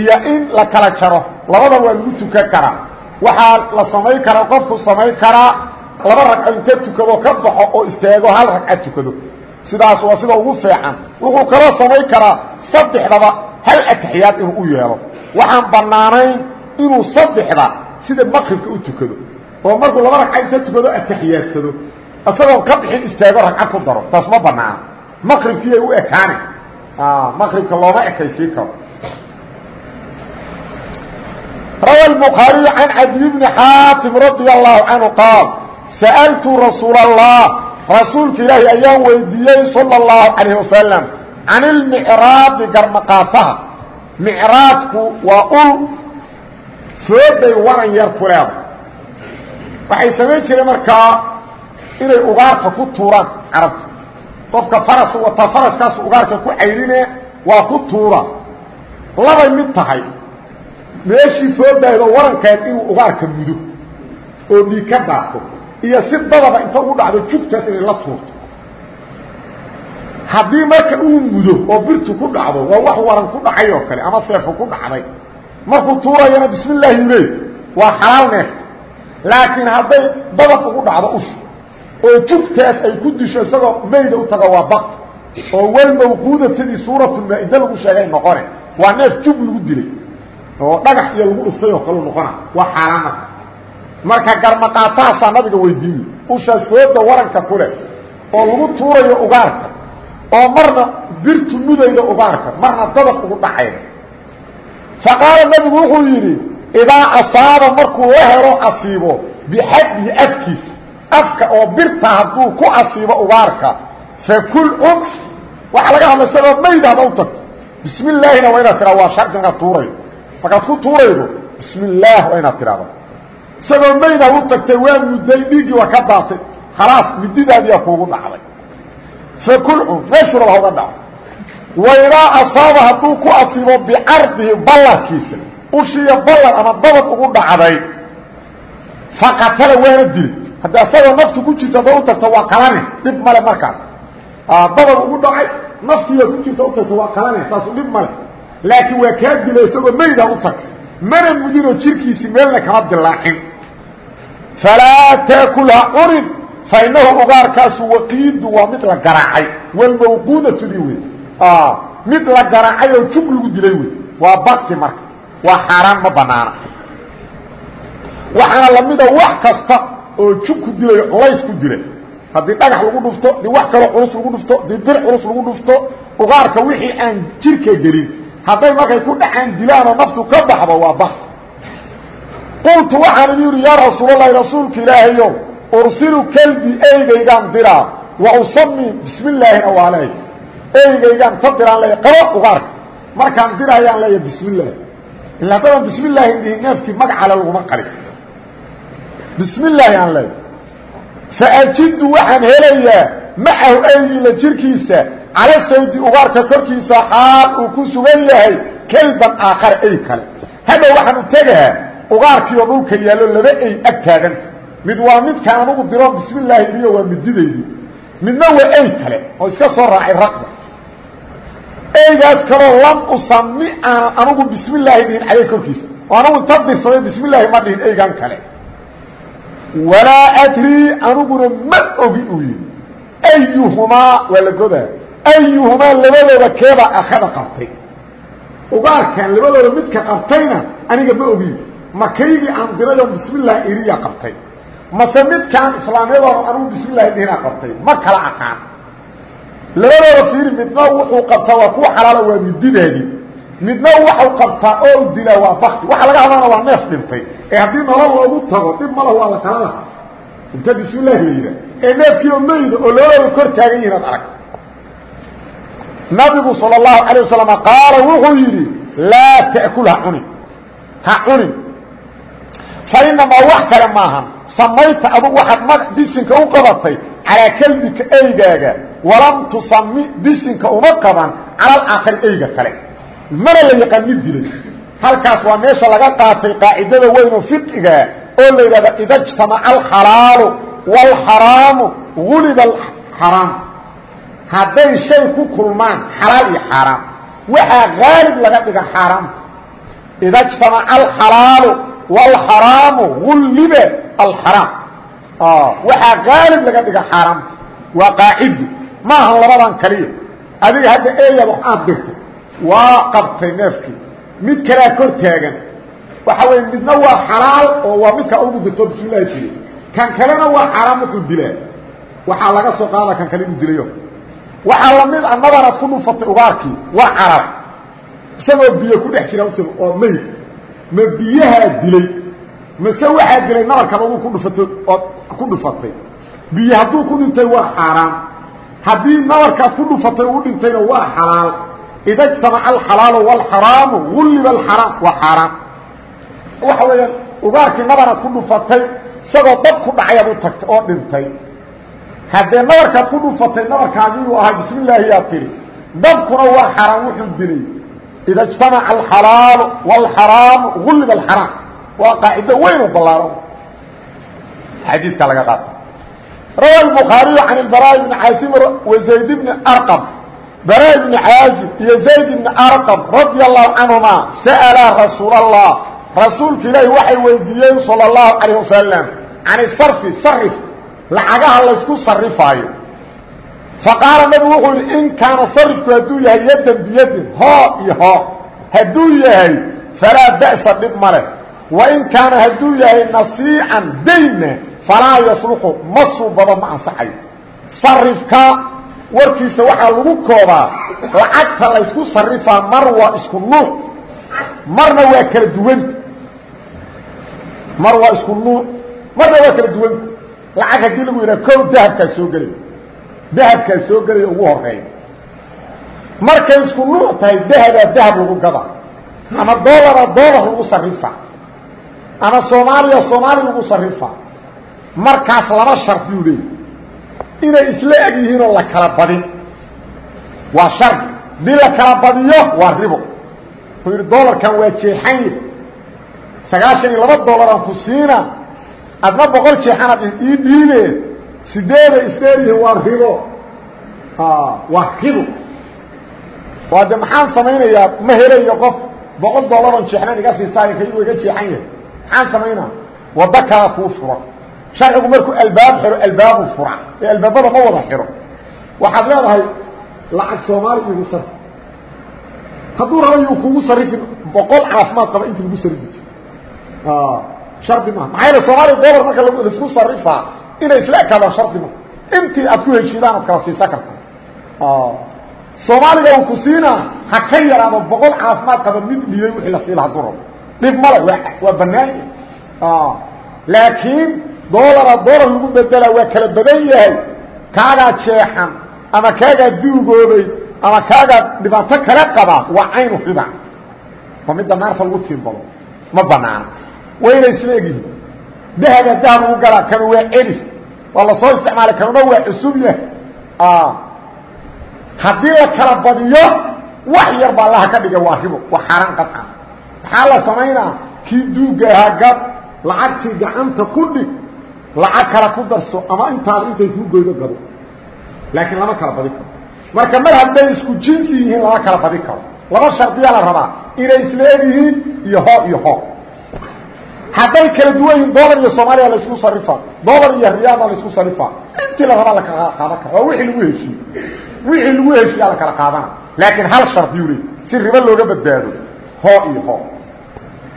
iyo in la kala jaro labada waa lagu tukan karaa. Waxaa la samayn karaa qofku samayn karaa. Laba ragco inta tukado ka baxo oo istaago hal ragca tukado sidaas waa sida ugu fiican wuxuu kaloo samayn karaa saddexdaba hal ataxiyaad inuu u yeelo waxaan bannaanayn inuu saddexda sida maqribka u tukado oo markuu laba ragca inta tukado atixiyaadsado isagoon ka bixin istaago ragca ku daro taas ma banaana maqribkiiyay u ekaane maqribka looma ekaysiin karo rawa الbخaariي can cadiy bni xaatim radي الlahu canhu qaal sa'altu rasuul الlah rasuulka ilaahi ayaan weydiiyey salى اlahu calayh wasalam can ilmicraabi garmaqaafaha. Micraabku waa ul soobay waran yar ku leeda waxay samayn jireen markaa inay ugaarta ku tuuraan carabtu. Qofka farasu wataa faraskaasu ugaarka ku cayrine waa ku tuura. Labay mid tahay. Meeshii soo daaydo oo dhiig iyo si dadaba inta ugu dhacdo jugtaas inay la tuurto. Haddii marka uu mudo oo birtu ku dhacdo waa wax waran ku dhacay oo kale ama seefo ku dhacday. Markuu tuurayana bismi llaahi waa xalaal neefta laakiin hadday dabad ugu dhacdo usha oo jugtaas ay ku disho isagoo mayda u tago waa baq oo walmawquudatadii suuratulmaa-ida lagu sheegay noqone. Waa neef jug lagu dilay oo dhagax iyo lagu dhuftay oo kalu noqona. Waa xaaraan marka garmaqaatahaasaa nabiga weydiiyey ushaas fooda waranka ku leh oo lagu tuurayo ugaarka oo marna birtu mudayda ugaarka marna dadab ugu dhacayda faqaala nabigu wuxuu yidhi idaa asaaba markuu la helo asiibo bixaddihi afkiisa afka oo birta hadduu ku asiibo ugaarka fakul cun. Waxaa laga hadlay isagoo mayda hadda u tagto. Bismi illaahina waa inaad tiraa waa shardi markaad tuuraydo markaad ku tuuraydo bismi illaah waa inaad tidhahdo isagoo mayda u tagtay waa mudday dhiiggii waa ka daatay. Khalaas mididaadiyaa kuugu dhacday. Fakul cun meeshuu raba hauga dhaco waidaa asaaba hadduu ku asiibo bicardihi ballarkiisa ushiiyo ballar ama dabad ugu dhacday faqatala waana dilay haddi asagoo naftu ku jirto hadda u tagto waa qalane dhib male markaas. Dabad ugu dhacay naftiiya ku jirta u tagto waa qalane taasu dhib male laakiin waa kaa dilay isagoo mayda u tagta mana mudinoo jirkiisii meelna kama dilaacin falaa taakulha cunin fainahu ugaarkaasu waqiidu waa mid la garaacay walmawquudatudii wey mid la garaacay oo jug lagu dilay wey waa bakti marka waa xaaraan ma banaana waxaana lamida wax kasta oo jug ku dilayo culays ku dila haddii dhagax lagu dhufto haddii wax kaloo culus lagu dhufto haddii bir culus lagu dhufto ugaarka wixii aan jirka gelin hadday markay ku dhacaan dilaanoo naftu ka baxdo waa bakti qultu waxaan idhi yidhi yaa rasuulalahi rasuulka ilaahayow ursilu kalbi eygaygaan diraa wa usami bismi illaahina waa leey eygaygaan ta diraan leeya qabo ugaarka markaan dirayaan leeya bismi illaahi ila haddadaan bismi illaahi dhihi neefkii magacale laguma qalin bismi illaahi aan leeya faajidu waxaan helayaa macahu eygii la jirkiisa cala saydi ugaarka korkiisa xaal uu ku sugan yahay kelban aakhara ey kale. Hadhow waxaan u tegahaa ugaarkiioo dhulka yaallo laba ey ag taaganta mid waa midkaan anugu diro bismi illaahi iliyo waa mididaydii midna waa ey kale oo iska soo raacay raqda. Eygaas kaloo lam usami aanan anugu bismi illaahi dhihin caleyh korkiisa. Oo anugu inta dirsaday bismi illaahi ma dhihin eygan kale. Walaa adrii aniguna ma ogi uu yidhi. Ayuhumaa waa la godaa. Ayuhumaa labadooda keebaa akhada qabtay. Ugaarkan labadooda midka qabtayna aniga ma ogi ma kaygii aan dirayoo bismi llahi iriya qabtay mase midkaan islaamyadoona anugu bismi llahi dhihinaa qabtay ma kala aqaan labadooda fiiri midna wuxuu qabtaa waa kuwa xalaala waa mididaadii midna waxau qabtaa oo dilaa waa bakti waxa laga hadlaana waa neef dhintay ee haddii nolol loogu tago dhib mala waa la kala laha inta bismi llahi la yidhaah ee neefkii oo mayda oo labadooda kor taagan yihin ad arag nabigu salى الlahu عalيه wasalam qaala wuxuu yidhi laa ta'kul ha cunin ha cunin fainamaa wax kale maahan samayta adugu waxaad ma bisinka u qabatay calaa kelbika eygaaga. Walam tusami bisinka uma qaban cala alaakhari eyga kale. Mana la yaqaan mid dilay. Halkaas waa meesha laga qaatay qaacidada weyn oo fiqiga oo la yidhahda ida jtamaca alxalaalu wاlxaraamu guliba alxaraam. Hadday shay ku kulmaan xalaal iyo xaaraam. Waxaa haalib laga dhiga xaaraamta. Ida jtamaca alxalaalu wاlxaraamu gulliba alxaraam waxaa haalib laga dhiga xaaraamta waa qaacido ma ahan labadan kaliya adiga hadda eeyaad wax aad dirto waa qabtay neefkii mid kalaa kor taagan waxa weeye midna waa xalaal oo waa midkaa ugu dirto bismillahi tiri kan kalena waa xaaraam wuxuu dilaa waxaa laga soo qaada kan kale inuu dilayo waxaa la mid a nabaraad ku dhufatay ugaarkii waa carar isagoo biyo ku dhex jira oo mayd ma biyahaa dilay mase waxaa dilay nabarkan aduu ku dhufatay ood ku dhufatay. Biyo hadduu ku dhintay waa xaaraan haddii nabarkaad ku dhufatay uu dhintayna waa xalaal. Ida ijtamaca alxalaalu wاlxaraamu gulliba alxaraam waa xaaraan waxa weeyaan ugaarkii nabaraad ku dhufatay isagoo dab ku dhacayaad u tagtay oo dhintay. Haddee nabarkaad ku dhufatay nabarkaagiiuu ahaa bismi illaahi yaa tiri dabkuna waa xaraam wuxuu dilay ida اجtamaca alxalaalu wاlxaraamu gulliba alxaraam waa qaacido weyn oo ballaaro xadiiska laga qaata rawa الbukhaariyu can اbarا bni caasim wazayd bni arqam bara bni caazib iyo zayd bni arqam radia allahu canهuma sa'la rasuul الlah rasuulka ilaahi waxay weydiiyeen salى الlahu عalيه wasalam can sarfi sarif lacagaha laysku sarifaayo faqaala nabigu wuxuu yidhi in kaana sarifku hadduu yahay yadan biyadin hoo iyo hoo hadduu yahay falaa ba'sa dhib ma leh. Wain kaana hadduu yahay nasiican dayna falaa yasluxu ma suubado ma ansaxayo sarifka warkiisa waxaa lagu koobaa lacagta laysku sarifaa mar waa isku nuuc marna waa kala duwanta mar waa isku nuuc marna waa kala duwanta lacag haddii lagu yidhaha kow dahabkaa soo gelay dahabkaa soo gelaya ugu horreeya markay isku nuuc tahay dahabaa dahab lagu gada ama dolara dolar lagu sarifa ama soomaaliya soomaali lagu sarifa markaas laba shardiu leey inay isla eg yihiin la kala badin. Waa shardi haddii la kala badiyo waa ribo. Wuxuu yidhi dolarkan waa jeexanye sagaashan iyo laba dolaraan ku siina adna boqol jeexanaad ii dhiibe sideeda isdheeryihin waa ribo. Waa ribo. Waa de maxaan samaynayaa? Ma helayo qof boqol dollaron jeexnan iga siisaayo kaygu iga jeexan yahay. Maxaan samaynaa? Waddo kala kuu furo. Sharcigu markuu albaab xiro albaabu fura. Ee albaabada ma wada xiro. Waxaad leedahay lacag soomaali igu sarif hadduu raba yuu kugu sarifin boqol caafimaad qaba inta lagu sarifi jiro shardi maaha. Maxaa yeele soomaaliya dolar marka la isku sarifaa inay isla ekaadaan shardi ma intii aad ku heshiidaan aad kala siisan karta soomaaliga uu ku siinaa ha ka yaraado boqol caafimaad qaba mid dhiibay wixii la siila hadduu rabo dhib male waa waa banaanya laakiin dolara dolar lagu bedelaa waa kala badan yahay. Kaagaa jeexan ama kaagaa duugoobay ama kaagaa dhibaato kale qaba waa caynu riba waa midda naarta lagu tiimbado ma banaana waa inay isla egyihiin dahaba dahab lagu galaa kanu waa celis waa la soo isticmaalay kanuna waa cusub yahay haddii la kala badiyo wax yar baa allaha ka dhigay waa ribo waa xaaraan qadca maxaa la samaynaa kii duugga ahaa gad lacagtii gacanta ku dhig lacag kala ku darso ama intaada intay kuu goydo gado laakiin lama kala badi karo marka mar hadday isku jinsi yihiin lama kala badi karo laba shardiyaa la rabaa inay isla eg yihiin iyo hoo iyo hoo hadday kala duwan yihiin dolar iyo soomaaliya la isku sarifaa dolar iyo riyaada la isku sarifaa. Intii la rabaa la kala qaadan kara waa wixii lagu heshiiye wixii lagu heshiiyaa la kala qaadana. Laakiin hal shardiyu le si ribo looga badbaado hoo iyo hoo.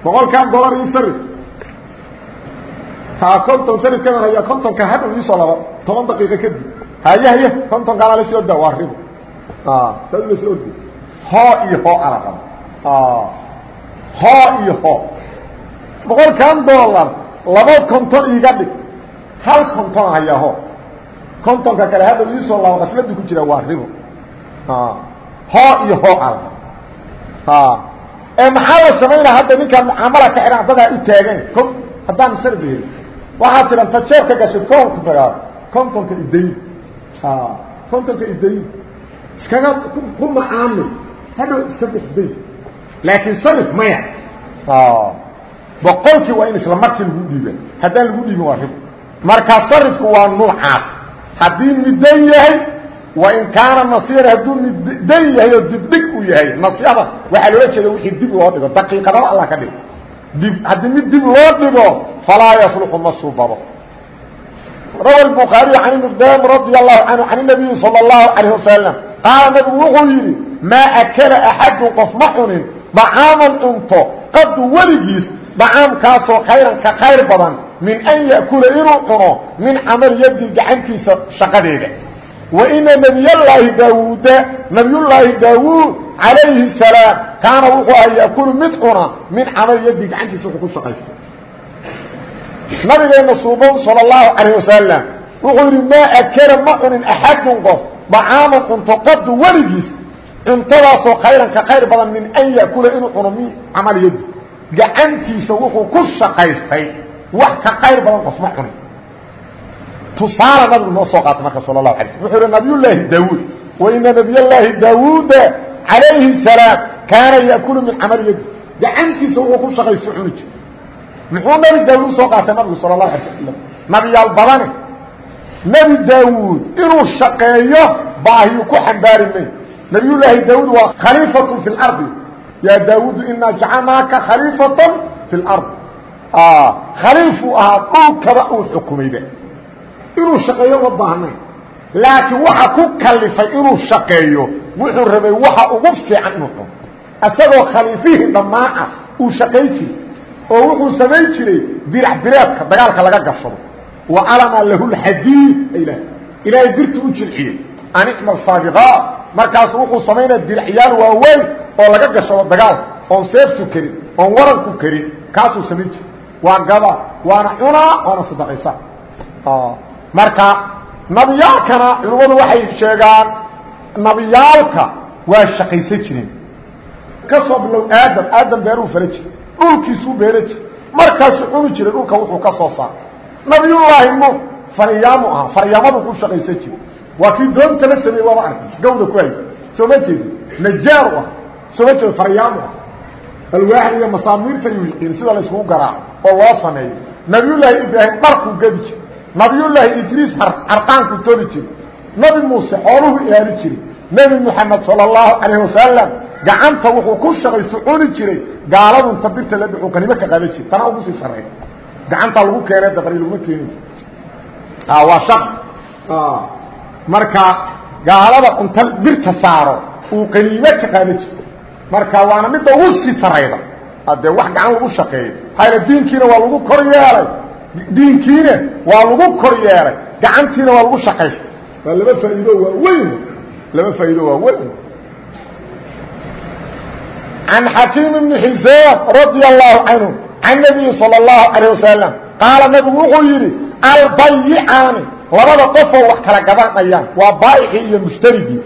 Boqolkan dolar iyo sarif. Taa konton sarifkadan haya kontonka hadhow iisoo laba toban daqiiqo kadib haye haye kontonkaana la sii orda waa ribo. Saas la sii orda hoo iyo hoo ala raba hoo iyo hoo boqolkan dollar laba konton iiga dhig. Hal konton hayaa ho. Kontonka kale hadhow iisoo laba qasladu ku jira waa ribo. Hoo iyo hoo ala ee maxaa la samaynaa hadda ninkaan mucaamala ka xihan dadaa u taagan? Haddaan sarbi heli waxaad tiran ta jeebka gashid koonka tagaa kontonka idayn kontonka idayn iskaga ku macaamil. Hadhow iska bixday. Laakiin sarif maya boqolkii waa in isla markii lagu dhiiba haddaan lagu dhiibin waa ribo marka sarifku waa nuucaas haddii midan yahay wain kaana nasir hadduu midan yahay oo dibdhig uu yahay nasyada waxaa loola jeeda wixii dib loo dhigo daqiiqadaba alla ka dhigo dib haddii mid dib loo dhigo falaa yasluxu ma suubado rawa الbukhaariي can miqdaam radi allahu canhu can الnabiyi salى اllahu عalayه wasalam qaala nabigu wuxuu yidhi maa akala axadun qof ma cunin dacaaman cunto qadu weligiis dacaamkaasoo khayran ka khayr badan min an ya'kula inuu cuno min camal yadi gacantiisa shaqadeeda. Wa ina nebiyallaahi daawuuda nebiyullaahi daawuud calayhi salaam kaana wuxuu aha ya'kulu mid cuna min camal yadi gacantiisa wuxuu ku shaqaysta nabigeenna suuban sala allahu calayh wasalam wuxuu yidhi maa akala ma cunin axadun qof dacaaman cunto qadu weligiis cuntadaasoo khayran ka khayr badan min an yakula inuu cuno min camal yadi gacantiisa wuxuu ku shaqaystay wax ka khayr badan qof ma cunin tusaale nabigu noo soo qaatay marka sala lahu alay slm wuxuu ihi nabiyullaahi daawuud. Wa ina nabiyallaahi daawuuda calayhi salaam kaana yakulu min camal yadi. Gacantiisa wuxuu ku shaqaystay cuni jir muxuu nabi daawuud u soo qaatay nabigu sala allahu alay slam nabiyaal badane nebi daawuud inuu shaqeeyo baahiyu ku xambaari may nabiyullaahi daawuud waa khaliifatu fi lardi yaa daawuudu inaa jacalnaaka khaliifatan fi lard khaliifuu ahaa dhulkaba uu xukumayba inuu shaqeeyo ma baahnayn laakiin waxa ku kalifay inuu shaqeeyo wuxuu rabay waxa ugu fiican inuu cuno isagoo khaliifihii dhammaan ah uu shaqayn jiray oo wuxuu samayn jiray dirac bireedka dagaalka laga gashado wa alama lahu lxadiid ilaah ilaahay birtu u jilciyey an icmal saabiqaat markaasu wuxuu samaynaya diracyaal waaweyn oo laga gashado dagaalka oon seeftu karin oon waranku karin kaasuu samayn jiray. Waa gada waana cunaa waana sadaqaysa. Marka nabiyaalkana culimmadu waxay sheegaan nabiyaalka waa shaqaysan jireen ka soo bilow aadam aadam beeruu fala jira dhulkiisuu beera jira markaasuu cuni jiray dhulka wuxuu ka soo saaray. Nabiyullaahi nuux faryaamu ahaa faryaamadu ku shaqaysan jiray. Waa kii doonta la sameeyey waaba arkay. Gawda ku hay soo ma jeedi najaaru ah soo ma jeedo faryaamu ah alwaaxid iyo masaamiirta yuu yiqiin sida la iskugu garaaco oo loo sameeyo. Nabiyullaahi ibraahim dharkuu gadi jiray nabiyullaahi idriis carqaanku toli jiray. Nabi muuse xooluhu ilaali jiray. Nebi moxamed sala allahu calayh wasalam gacanta wuxuu ku shaqaysto cuni jiray. Gaaladunta birta la dhuxuu qanimo ka qaadan jiray. Tana ugu sii sarreey gacantaa lagu keenay daqri laguma keeni waa shaq. Marka gaalada unta birta saaro uu qaniimo ka qaadan jiray marka waana midda ugu sii sarayda. Haddee wax gacan lagu shaqeeyo hayla diinkiina waa lagu kor yeelay. Diinkiina waa lagu kor yeelay. Gacantiina waa lagu shaqaystay waa laba faa'iido waa weyn. Laba faa'iido waa weyn. Can xakiim ibni xisaam radia allahu canhu can nabiyi sala allahu calayh wasalam qaala nabigu wuxuu yidhi albayicaani labada qofoo wax kala gadanayaan waa baa'ixii iyo mushtarigii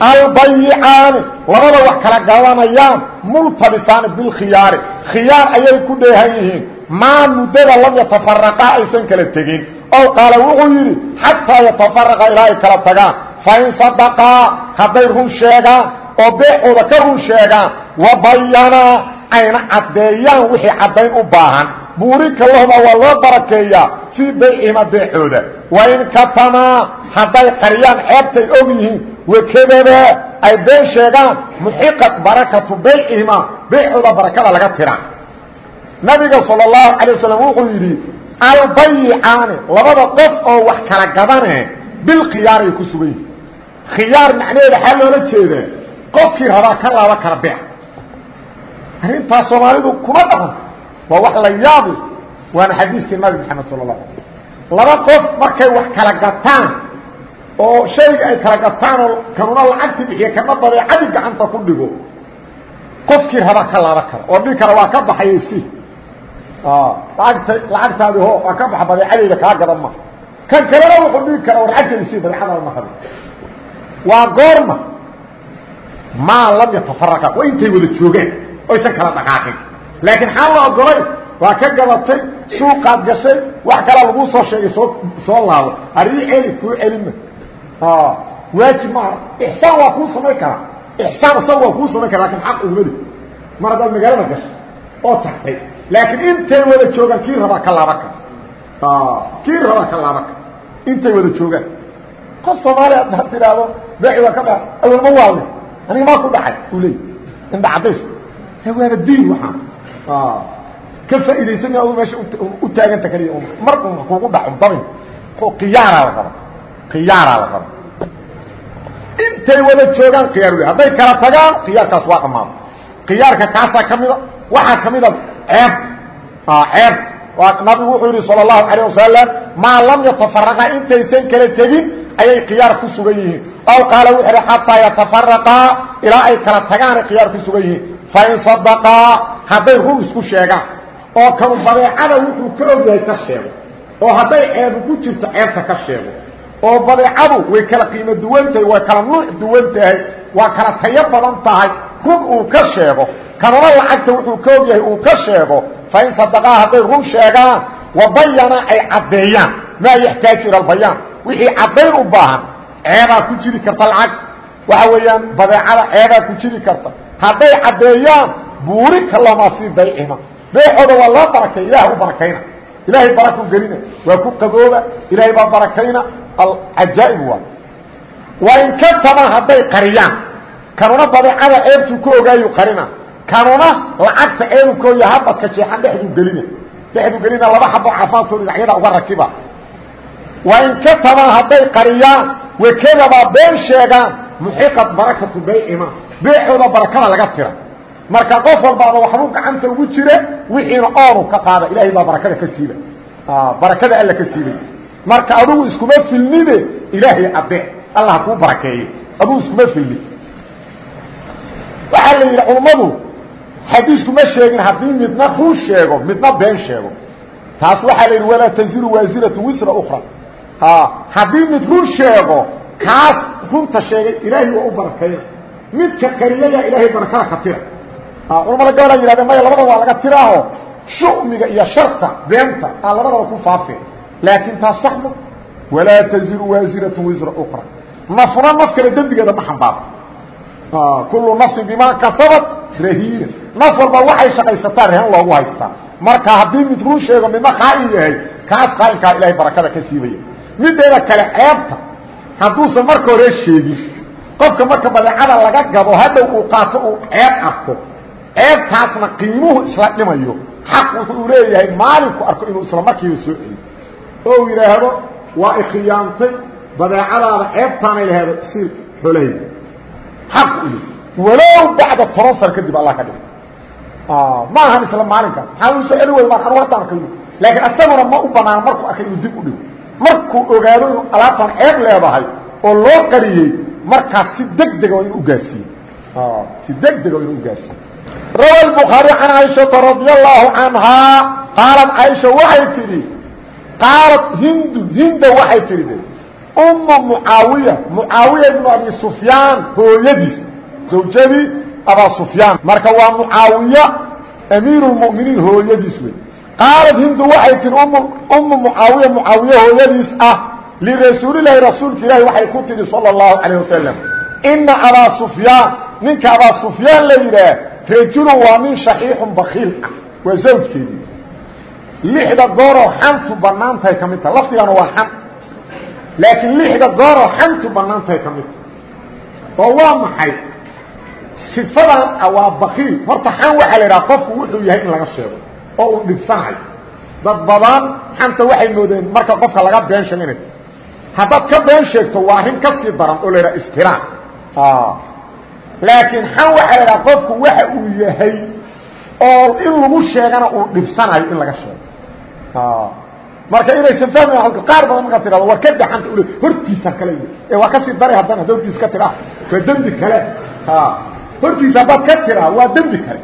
albayicaani labada wax kala gadanayaan multabisaani bilkhiyaari. Khiyaar ayay ku dheehan yihiin. Maa muddada lam yatafaraqaa aysan kala tegin. Ow qaala wuxuu yidhi xataa yatafaraqa ilaa ay kala tagaan. Fain sadaqaa hadday run sheegaan oo beecooda ka run sheegaan wabayanaa ayna caddeeyaan wixii caddayn u baahan. Buurika lahuma waa loo barakeeyaa fii baycihima beecooda wain katamaa hadday qariyaan ceebtay og yihiin wakadaba ay been sheegaan muxiqat barakatu baycihima beecooda barakada laga tira. Nabiga sal اlahu alay wasalam wuxuu yidhi albayicaani labada qof oo wax kala gadane bilkhiyaaray ku sugan. Yihin khiyaar macnaheeda xaa loola jeedaa qofkii rabaa ka laaba kala beec arrintaas soomaalidu kuma dhaqanto. Waa wax la yaabi waana xadiiskii nabi maxamed sal اla alay laba qof markay wax kala gataan oo shayga ay kala gataan oo kanuna lacagti bixiya kana badeecadii gacanta ku dhigo. Qofkii rabaa ka laaba kara oo dhigi kara waa ka baxayay si. Laagta lacagtaadi ho waa ka baxa badeecadayda kaa gadan ma. Kan kalena wuxuu dhigi kara war lacagtayda si badeecadaada ma rabi waa goorma. Maa lam yatafaraqaa waa intay wada joogaan oysan kala dhaqaaqin laakiin xaan la ogolay waa ka gabatay suuqaad gashay wax kalaa laguu soo sheegay soo soo laabo. Arii celi kuu celima waajib maaha ixsaan waa kuu samayn karaa. Ixsaan isaga waa kuu samayn kara laakiin xaq ugmadi mar haddaad magaalada gashay oo tagtay laakiin intay wada joogaan kii rabaa ka laaba ka? Kii rabaa ka laaba ka? Intay wada joogaan. Qof soomaaliya ad tidhaahdo beeci waa ka dha awalma waalne aniga maa ku dhacay? Uu leey indha cadays waaba diin waxaan. Ka faa'iidaysan adu meesha u taaganta kaliya mar kugu dhacun dabin khiyaaraa la raba khiyaaraa la raba intay wada joogaan khiyaar le hadday kala tagaan khiyaarkaas waa dhamaado khiyaarka kaasaa ka mida waxaa ka mida ceebta ceebta nabigu wuxuu yidhi salى الlahu عalيه wasalam maa lam yatafaraqa intaysan kala tegin ayay khiyaar ku sugan yihiin aw qaala wuxuu idhi xataa yatafaraqaa ilaa ay kala tagaanay khiyaar ku sugan yihiin fain sadaqaa hadday run isku sheegaan oo kanu badeecada wuxuu ka ogyahay ka sheego oo hadday ceebu ku jirto ceebta ka sheego oo badeecadu way kala qiimo duwan tahay way kala nuuc duwan tahay waa kala tayo badan tahay. Run uu ka sheego kanuna lacagta wuxuu ka og yahay uu ka sheego fain sadaqaa hadday run sheegaan wabayana ay caddeeyaan maa yaxtaaju ila albayaan wixii caddayn u baahan ceebaa ku jiri karta lacag. Waxa weeyaan badeecada ceebaa ku jiri karta. Hadday caddeeyaan buurika lamaa fii baycihima beexooda waa loo barakay ilaah u barakayna ilaahay baraku gelina. Waa ku qabooba ilaahay baa barakayna alcajaa'ib waa waa in ka tama hadday qariyaan kanuna badeecada ceebtuu ka ogaayu qarina kanuna lacagta ceebukooya habadka jeexan dhexduu gelina dhexduu gelina laba xabo caafaadkoo dhinacyada uga rakiba waa in ka tama hadday qariyaan wakadabaa been sheegaan muxiqat barakatu baycima beecooda barakada laga tira marka qof walbaaba waxbuu gacanta ugu jira wixiina oonu ka qaada ilaahay baa ka ka marka adugu iskuma filnide ilaahay adeec allah kuu barakeeye. Adugu iskuma filni. Waxaa la yidhi culummadu xadiisku ma sheegin haddii midna run sheego midna been sheego. Taas waxaa la yidhi walaa taziru waasiratu wisra ukra haddii mid run sheego kaas runta sheegay ilaahay waa u barakayna midka qariyaya ilaahay barakada ka tira. Culamada gabalaa yihahdeen maya labada waa laga tiraaho shumiga iyo sharta beenta aa labadaba ku faafeen laakiin taas sax ma. Walaa taziru waasiratu wisra ukra nafna naf kale dembigeeda ma xambaarto kullu nafsin bimaa kasabat rahiina naf walba waxay shaqaysataa rehan loogu haystaa marka haddii mid run sheego midna khaain yahay kaas khaainkaa ilahay barakada ka siibaya. Mideeda kale ceebta. Hadduusan marka hore sheegin qofka marka badeecada laga gado hadhow uu qaato uu ceeb arko. Ceebtaasna qiimuhu isla dhimayo. Xaq wuxuu leeyahay maalinku arko inuu isla markiiba soo celiyo oo uu yidhaahdo waa ikhiyaantay badeecadaada ceebtaanay laheedo isiil xoolahayda xaq iyo walow bacda torosar kadib allah ka dhig ah, ma isla maalinkaas. Maxaa uu socdi wey waan anugu hadda arkay laakiin asaguna ma u banaana markuu arkay inuu dib u dhigo. Markuu ogaado inuu alaabtan ceeb leedahay oo loo qariyey markaas si degdega inuu ugaarsiiye ah, si degdega inuu ugaarsiiye rawa bukhaari can caaishata radi allahu canhaa qaalat caaisha waxay tidhi qaalat hindu hinda waxay tihi ummu mucaawiya mucaawiya ibnu abi sufyaan hooyadiis zawjadii abaa sufyaan. Marka waa mucaawiya amiirulmuminiin hooyadiis wey qaalat hindu waxay tihi ummu mucaawiya mucaawiya hooyadiis ah lirasuulilaahi rasuulka ilaahi waxay ku tihi sala allahu calayh wasalam inna abaa sufyaan ninka abaa sufyaan la yidhaah rajulun waa nin shaxiixun bakiil ah waa zawjkeedii lixda gooroo xantu bannaan tahay ka mid taha lafdigana waa xan. Laakiin lixda gooroo xantu bannaan tahay ka mid taha oo waa maxay? Sifadan waa bakiil horta xan waxaa la idhaha qofku wuxuu yahay in laga sheego oo uu dhibsanayo. Dad badan xanta waxay moodeen marka qofka laga been sheeganay haddaad ka been sheegto waa arrin ka sii daran oo la idhaha iftiraac laakiin xan waxaa la idhaha qofku waxa uu yahay oo in lagu sheegana uu dhibsanayo in laga sheego marka. Inaysan fahmi hadka qaar badan markaa tidhado war ka daxanta ule hortiisa kale ee waa ka sii daray haddana hadda hortiis ka tidha waa dembi kale. Hortiisa haddaad ka tidhaa waa dembi kale.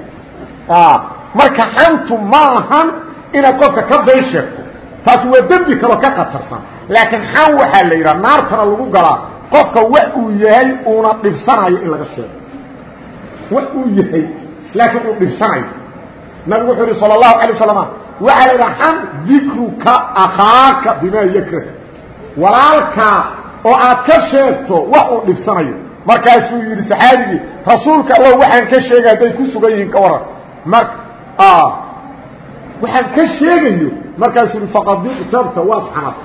Marka xantu ma ahan inaad qofka ka bay sheegto. Taas waa dembi kaleo ka khatarsan. Laakiin xan waxaa la yidhaha naartana lagu galaa qofka wax uu yahay uuna dhibsanayo in laga sheego. Wax uu yahay laakiin uu dhibsanayo. Nabigu wuxuu yihi salى اlahu alay waslama waxaa la yidhaha xan dikruka akhaaka bimaa yakrah walaalkaa oo aad ka sheegto wax uu dhibsanayo markaasuu yidhi saxaabigii rasuulka alla waxaan ka sheegay hadday ku sugan yihiin ka waran mar waxaan ka sheegayo markaasuu yihi faqad iqtabta waad xanad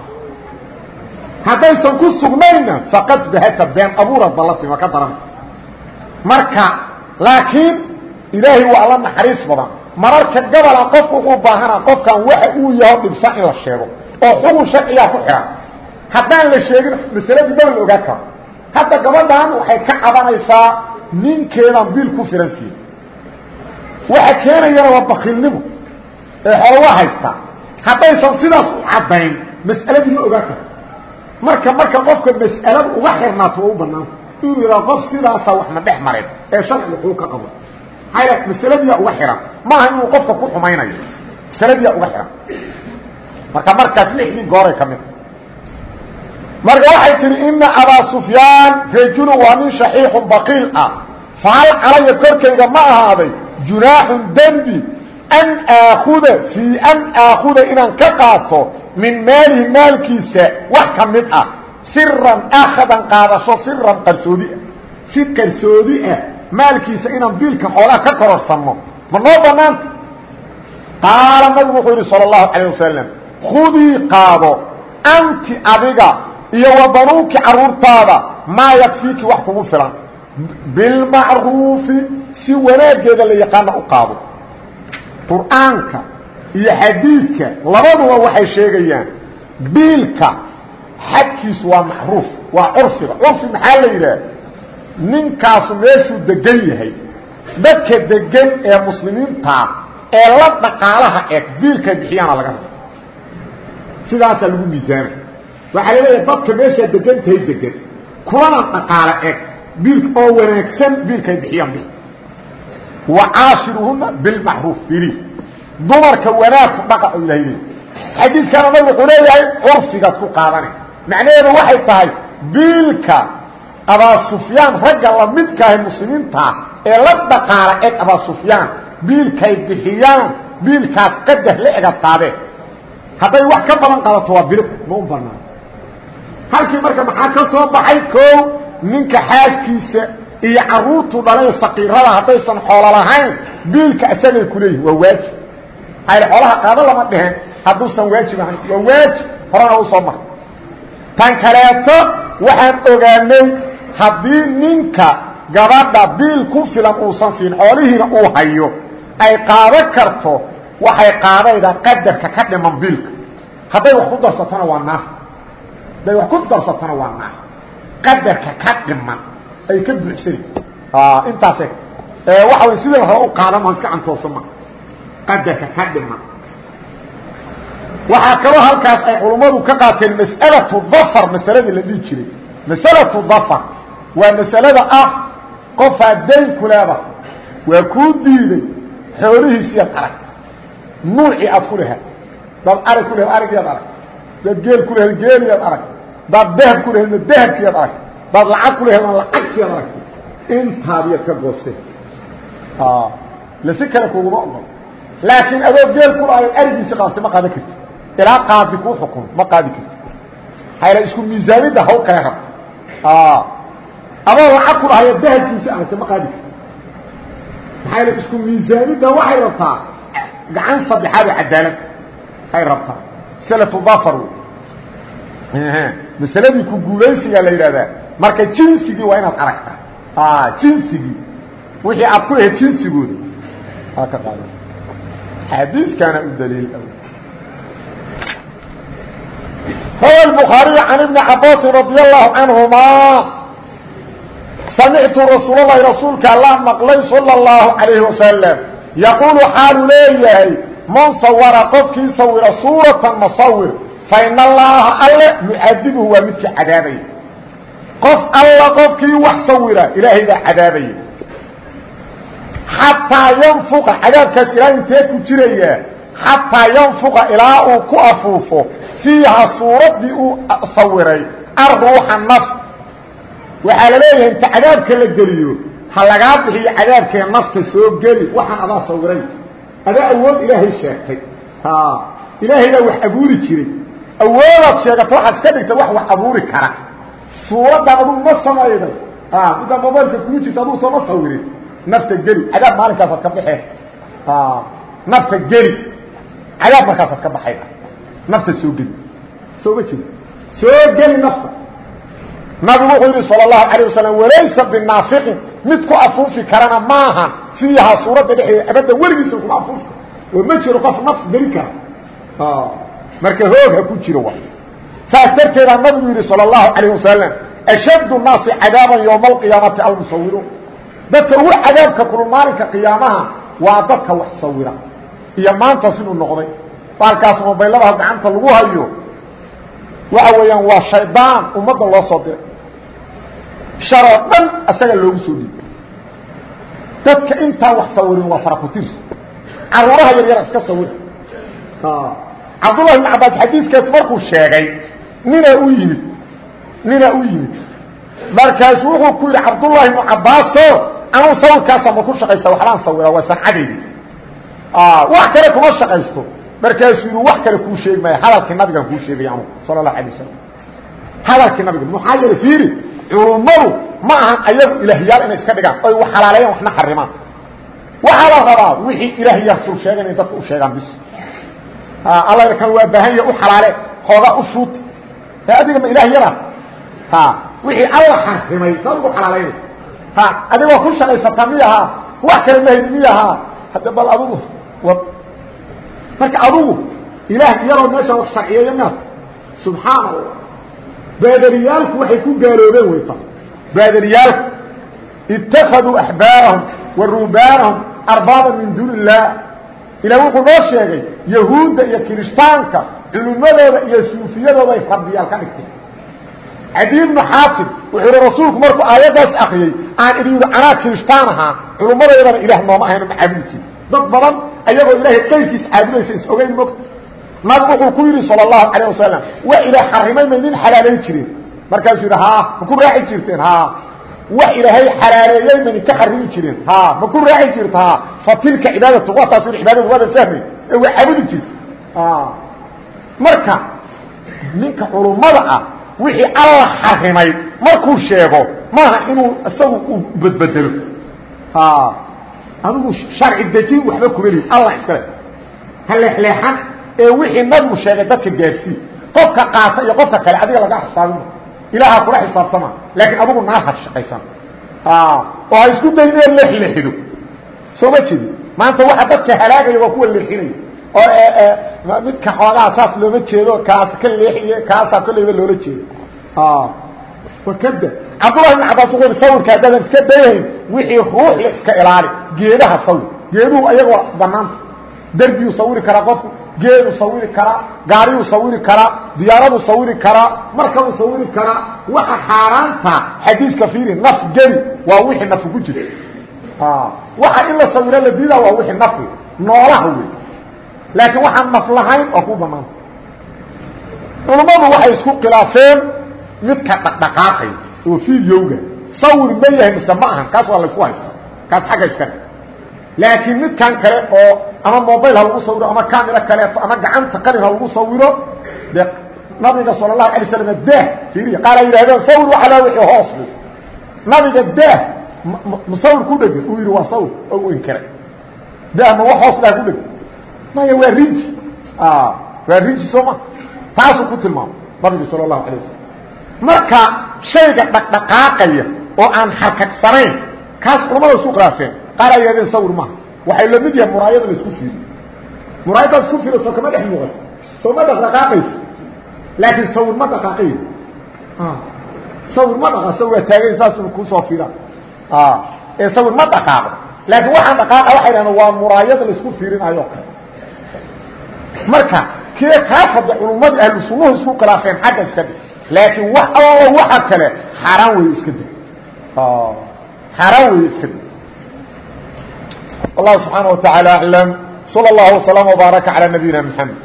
haddaysan ku sugnayna faqad bahata been abuurad ballati ma ka daran marka laakiin ilaahay waa alla naxariis badan mararka gabola qofku wuxuu baahana qofkan waxa uu yaho dhibsan in la sheego oo xugun sharciyaa ku xihan haddaan la sheegin masaladii daba la ogaa karo hadda gabadhan waxay ka cabanaysaa ninkeedan biil ku filan siiye waxa keenayana waa bakiilnimo ee hore waa haystaa haddaysan sidaas u caddayn mas'aladii ma ogaa karo marka marka qofka mas'alada uga xirnaato waa u banaanta inuu yidhaha qof sidaasaa wax ma dhex marin ee sharciga xuu ka qabo maxaa masaladiyaa uga xihan maaha inuu qofka ku xumaynayo masaladiyaa uga xihan marka markaas lixdii gooray ka mid. Marka waxay tihi ina abaa sufyaan rajulu waa nin shaxiixun baqiil ah. Fahal calaya korkayga ma ahaaday junaaxun dembi an aakuda fii an aakuda inaan ka qaato min maalihi maalkiisa wax ka mid ah. Siran akhadan qaadasho siran qarsoodi ah. Si qarsoodi ah maalkiisa inaan biilka xoolaha ka kororsanno ma noo banaanta qaala nabigu wuxuu yidhi salى الlahu عalيه wasalam khudii qaado anti adiga iyo wa banuuki caruurtaada maa yakfiiki wax kugu filan bilmacruufi si wanaaggeeda la yaqaana u qaado qur'aanka iyo xadiidka labaduba waxay sheegayaan biilka xadkiisu waa macruuf waa curfiga curfi maxaa la yidhaah ninkaasu meeshuu degan yahay. Dadka degan ee muslimiintaa ee la dhaqaalaha eg biilkay bixiyaana laga raba sidaasaa lagu miisaama waxaa la leeyahay dadka meeshaa degantahay degan kulana dhaqaale eg biil oo wanaagsan biilkay bixiyaan bi wacaashiruhuna bilmacruuf ili dumarka wanaagku dhaqa oo ilahay leey xadiidkana nabig wuxuu leeyahay curfigaad ku qaadane macnaheedu waxay tahay biilka abaa sufyaan ragga lamidkaaha muslimiintaa ee la dhaqaala eg abaa sufyaan biilkay bixiyaan biilkaas qadar la ega taabeen hadday wax ka badan qaadato waa biriq ma u banaan halkii marka maxaa ka soo baxay? Koow ninka xaaskiisa iyo caruurtu dhalay saqiirada haddaysan xoolo lahayn biilka isagay kuleeyihin waa waajib. Ayl xoolaha qaado lama dheheen hadduusan waajib ahayn. Waa waajib horena u soo mar tan kaleeto waxaan haddii ninka gabadha biil ku filan uusan siin xoolihiina uu hayo ay qaado karto waxay qaadaydaa qadarka ka dhiman biilka. Hadday wax ku darsatona waa naaf. Hadday wax ku darsatona waa naaf. Qadarka ka dhiman ay ka buuxsani. Intaase waxa way sidii la raba u qaada ma iska cantoobsan ma. Qadarka ka dhiman. Waxaa kaloo halkaas ay culummadu ka qaateen mas'alatu dafar masaladii la dhihi jiray. Masalatu dafar waa masalada ah qofaad dayn ku leedahay waa kuu diiday xoolihiisiiad aragta nuucii aad ku lahayd daad arag ku lahed arigiiad arag daad geel ku lahed geeliyaad arag daad dahab ku lahedna dahabkiiad arag daad lacag ku laheedna lacagtiiad aragta intaadiyaad ka gooseen lasi kale kuguma ogol laakiin adoo geel ku lahayd arigiisi qaabtay ma qaadan karti ilaa qaadi kuu xukumo ma qaadi karti hayla isku miisaanidda haw kale rab ama lacag ku dhahaya dahabkiisa aragta ma qaadi karta maxaa yale isku miisaanidda waxay rabtaa gacan saddexaad oo cadaalad ay rabtaa. Maslau dafar masaladii ku guulaysigaa la yidhahdaa marka jinsigii waa inaad aragtaa jinsigii. Wixii aad ku lahayd jinsigooda. Aa ka qaada xadiiskaana u daliil rawa bukhaariy can ibni cabaasin radi allahu canhumaa samictu rasuulalahi rasuulka alla maqlay sala اllahu calayhi wasalam yaquulu xaalu leeyahay man sawara qofkii sawira suuratan masawir fa in allaha alle mucadibuhu waa midka cadaabaya qof alla qofkii wax sawira ilaahay baa cadaabaya xataa yanfuqa cadaabkaas ilaa intee ku jiraya xataa yanfuqa ilaa uu ku afuufo fiiha suuradii uu sawiray aruuxa naf waxaa la leeyahay inta cadaabka la geliyo ha lagaa bixiyo cadaabkee nafta soo geli waxaan adaa sawiray adaa awood ilaahay sheegtay. Ilaahay baa wax abuuri jiray. Awoodaad sheegato waxaad iska dhigtay wax wax abuuri kara. Suuraddan aduu ma samayday. Middaa mobaylka kugu jirta aduu sooma sawirin. Nafta geli. Cadaab maalinkaasad ka baxee. Nafta geli. Cadaab markaasaad ka baxayda nafta soo geli. Soo ma soo geli nafta nabigu wuxuu yidhi salى الlahu عalيه wasalam walaysa binaafiqin mid ku afuufi karana maahan fiiha suuradda dhexdeeda abadda weligiisa kuma afuufi oo ma jiro qof naf geli kara marka hoog ha ku jiro wa saas darteedaa nabigu yidhi salى الlahu عalيه wasalam ashad الnaasi cadaaban ywma اlqiyaamati almusawiruun dadka ugu cadaabka kulul maalinka qiyaamaha waa dadka wax sawira iyo maanta siduu noqday baalkaas mobayladaha gacanta lagu hayo waxa weeyaan waa shaydaan ummadda loo soo diray sharoo dhan asaga loogu soo dhiibay dadka intaan wax sawirin waa farakutirsi caruuraha yar yar iska sawira cabdullahi ibn cabbaas xadiiskaas markuu sheegay ninaa u yimid ninaa u yimid. Markaasu wuxuu ku yidhi cabdullahi ibnu cabbaaso anuu sawirkaasa ma ku shaqaysta waxbaan sawira waa sancadaydi wax kale kuma shaqaysto. Markaasuu yidhi wax kale kuu sheegi maayo hadalkii nabigaan kuu sheegay anugu sala allahu alay wasalam hadalkii nabiga maxaa yeele fiiri culummadu ma ahan ayagu ilaahyaal inay iska dhigaan oy wax xalaaleeyaan waxna xarimaan waxaa la rabaa wixii ilaahiya rasul sheegay inay dadka u sheegaan bis. Alla kan waa baahanya u xalaale hoogaa u shuuti adiga ma ilaahyada? Wixii alla xarimay saad ugu xalaalaynay ha adigoo ku shaqaysataa miyahaa wax kale mahaydi miyahaa hadda bal adugu wad. Marka adugu ilaah iyadoo meesha wax sharciyeeya miad subxaana allah baadariyaalku waxay ku gaaloobeen weyta baadariyaalku itakaduu axbaarahum wa rubaanahum arbaaba min duuni illaah ilaah wuxuu noo sheegay yahuudda iyo kirishtaanka culimmadooda iyo suufiyadooda ay rabbiyaal ka dhigtay. Cadi ibnu xaatim wuxuu ihi rasuulku markuu aayaddaas akriyey aan yidhi anaa kirishtaan ahaa culummadeedana ilaah nooma ahayno macaabudi jiri dad badan ayagoo ilaahay qayrkiis caabudaysa is ogeyn mogta nag wuxuu ku yidhi sal allahu calayh wasalam wax ilaa xarimay maydin xalaalayn jireen markaasuu yidhi haa ma ku raaci jirteen? Haa wax ilaahay xalaaleeyey maydin ka xarimi jireen haa ma ku raaci jirta? Haa fa tilka cibaadatu waa taas yidhi cibaadadu waada fahmay ee waa caabudi jirta marka ninka culummada ah wixii alla xarimay markuu sheego maaha inuu isagu u badbedelo adigu sharci dejin waxba kumelihi allah iskale haleexleexan ee wixii nabigu sheegay dadka gaarsii qofka qaata iyo qofka kale adiga laga xisaabima ilaaha kula xisaabtama laakiin adigu naar ha shaqaysan. Oo ha isku dayn inaad leexleexido soo ma jeedi maanta waxa dadka halaagaya waa kuwa leexinaya oo midka xoogaa saas looma jeedo kaas ka leexiye kaasaa kolleyba loola jeedo. Wakada cabdullahi ibn cabbaas wuxuu sawirka haddaadan iska dayahayn wixii ruux la iska ilaali geedaha sawir geeduhu ayagoo banaanta. Derbiyuu sawiri karaa qofku geeduu sawiri karaa gaariyuu sawiri karaa diyaaraduu sawiri karaa markabuu sawiri karaa waxa xaaraanta xadiiska fiiri naf geli waa wixii nafi ku jira. Waxa in la sawiro la diidaa waa wixii nafi noolaha wey laakiin waxaan naf lahayn waa ku banaanta culummadu waxay isku khilaafeen midka dhaqdhaqaaqay oo fiidiyowga sawir ma yahay mise ma ahan kaas waa laysku haystaa kaas xagga iskale laakiin midkan kale oo ama mobil ha lagu sawiro ama camera kaleeto ama gacanta qalin ha lagu sawiro dee nabiga sala allahu alay slam daah fiiriya qaar ay yidhahdeen sawir waxalaa wixii hoos nabiga daah musawir ku dhegan uu yidhi waa sawir oo inkiray dama wax hoos dhaa ku dhegan maya waa rinji waa rinji soo ma taasuu ku tilmaamay nabigu sal اlahu alay wasalam marka shayga dhaqdhaqaaqaya oo aan xarkagsanayn kaas culamada isku khilaafeen qaar ay yadeen sawir maaha waxay la mid yahay muraayada la isku fiiriyo. Muraayadaad isku fiiro soo kama dhex muuqato. Soo ma dhaqdhaqaaqaysa laakiin sawir ma dhaqaaqayo sawir ma dhaqa sawir waa taagay saas ku soo fiiraan ee sawir ma dhaqaaqo laakiin waxaan dhaqaaqa waxay dhahdeen waa muraayada la isku fiirinayo. Kale marka kee kaas hadda culummadii ahlu sunnuhu isku khilaafeen xagga iska dhig. Laakiin wax alla waxa kale xaaraan wey iska dig xaaraan wey iska dig والله سبحانه وتعالى أعلم صلى الله وسلم وبارك على نبينا محمد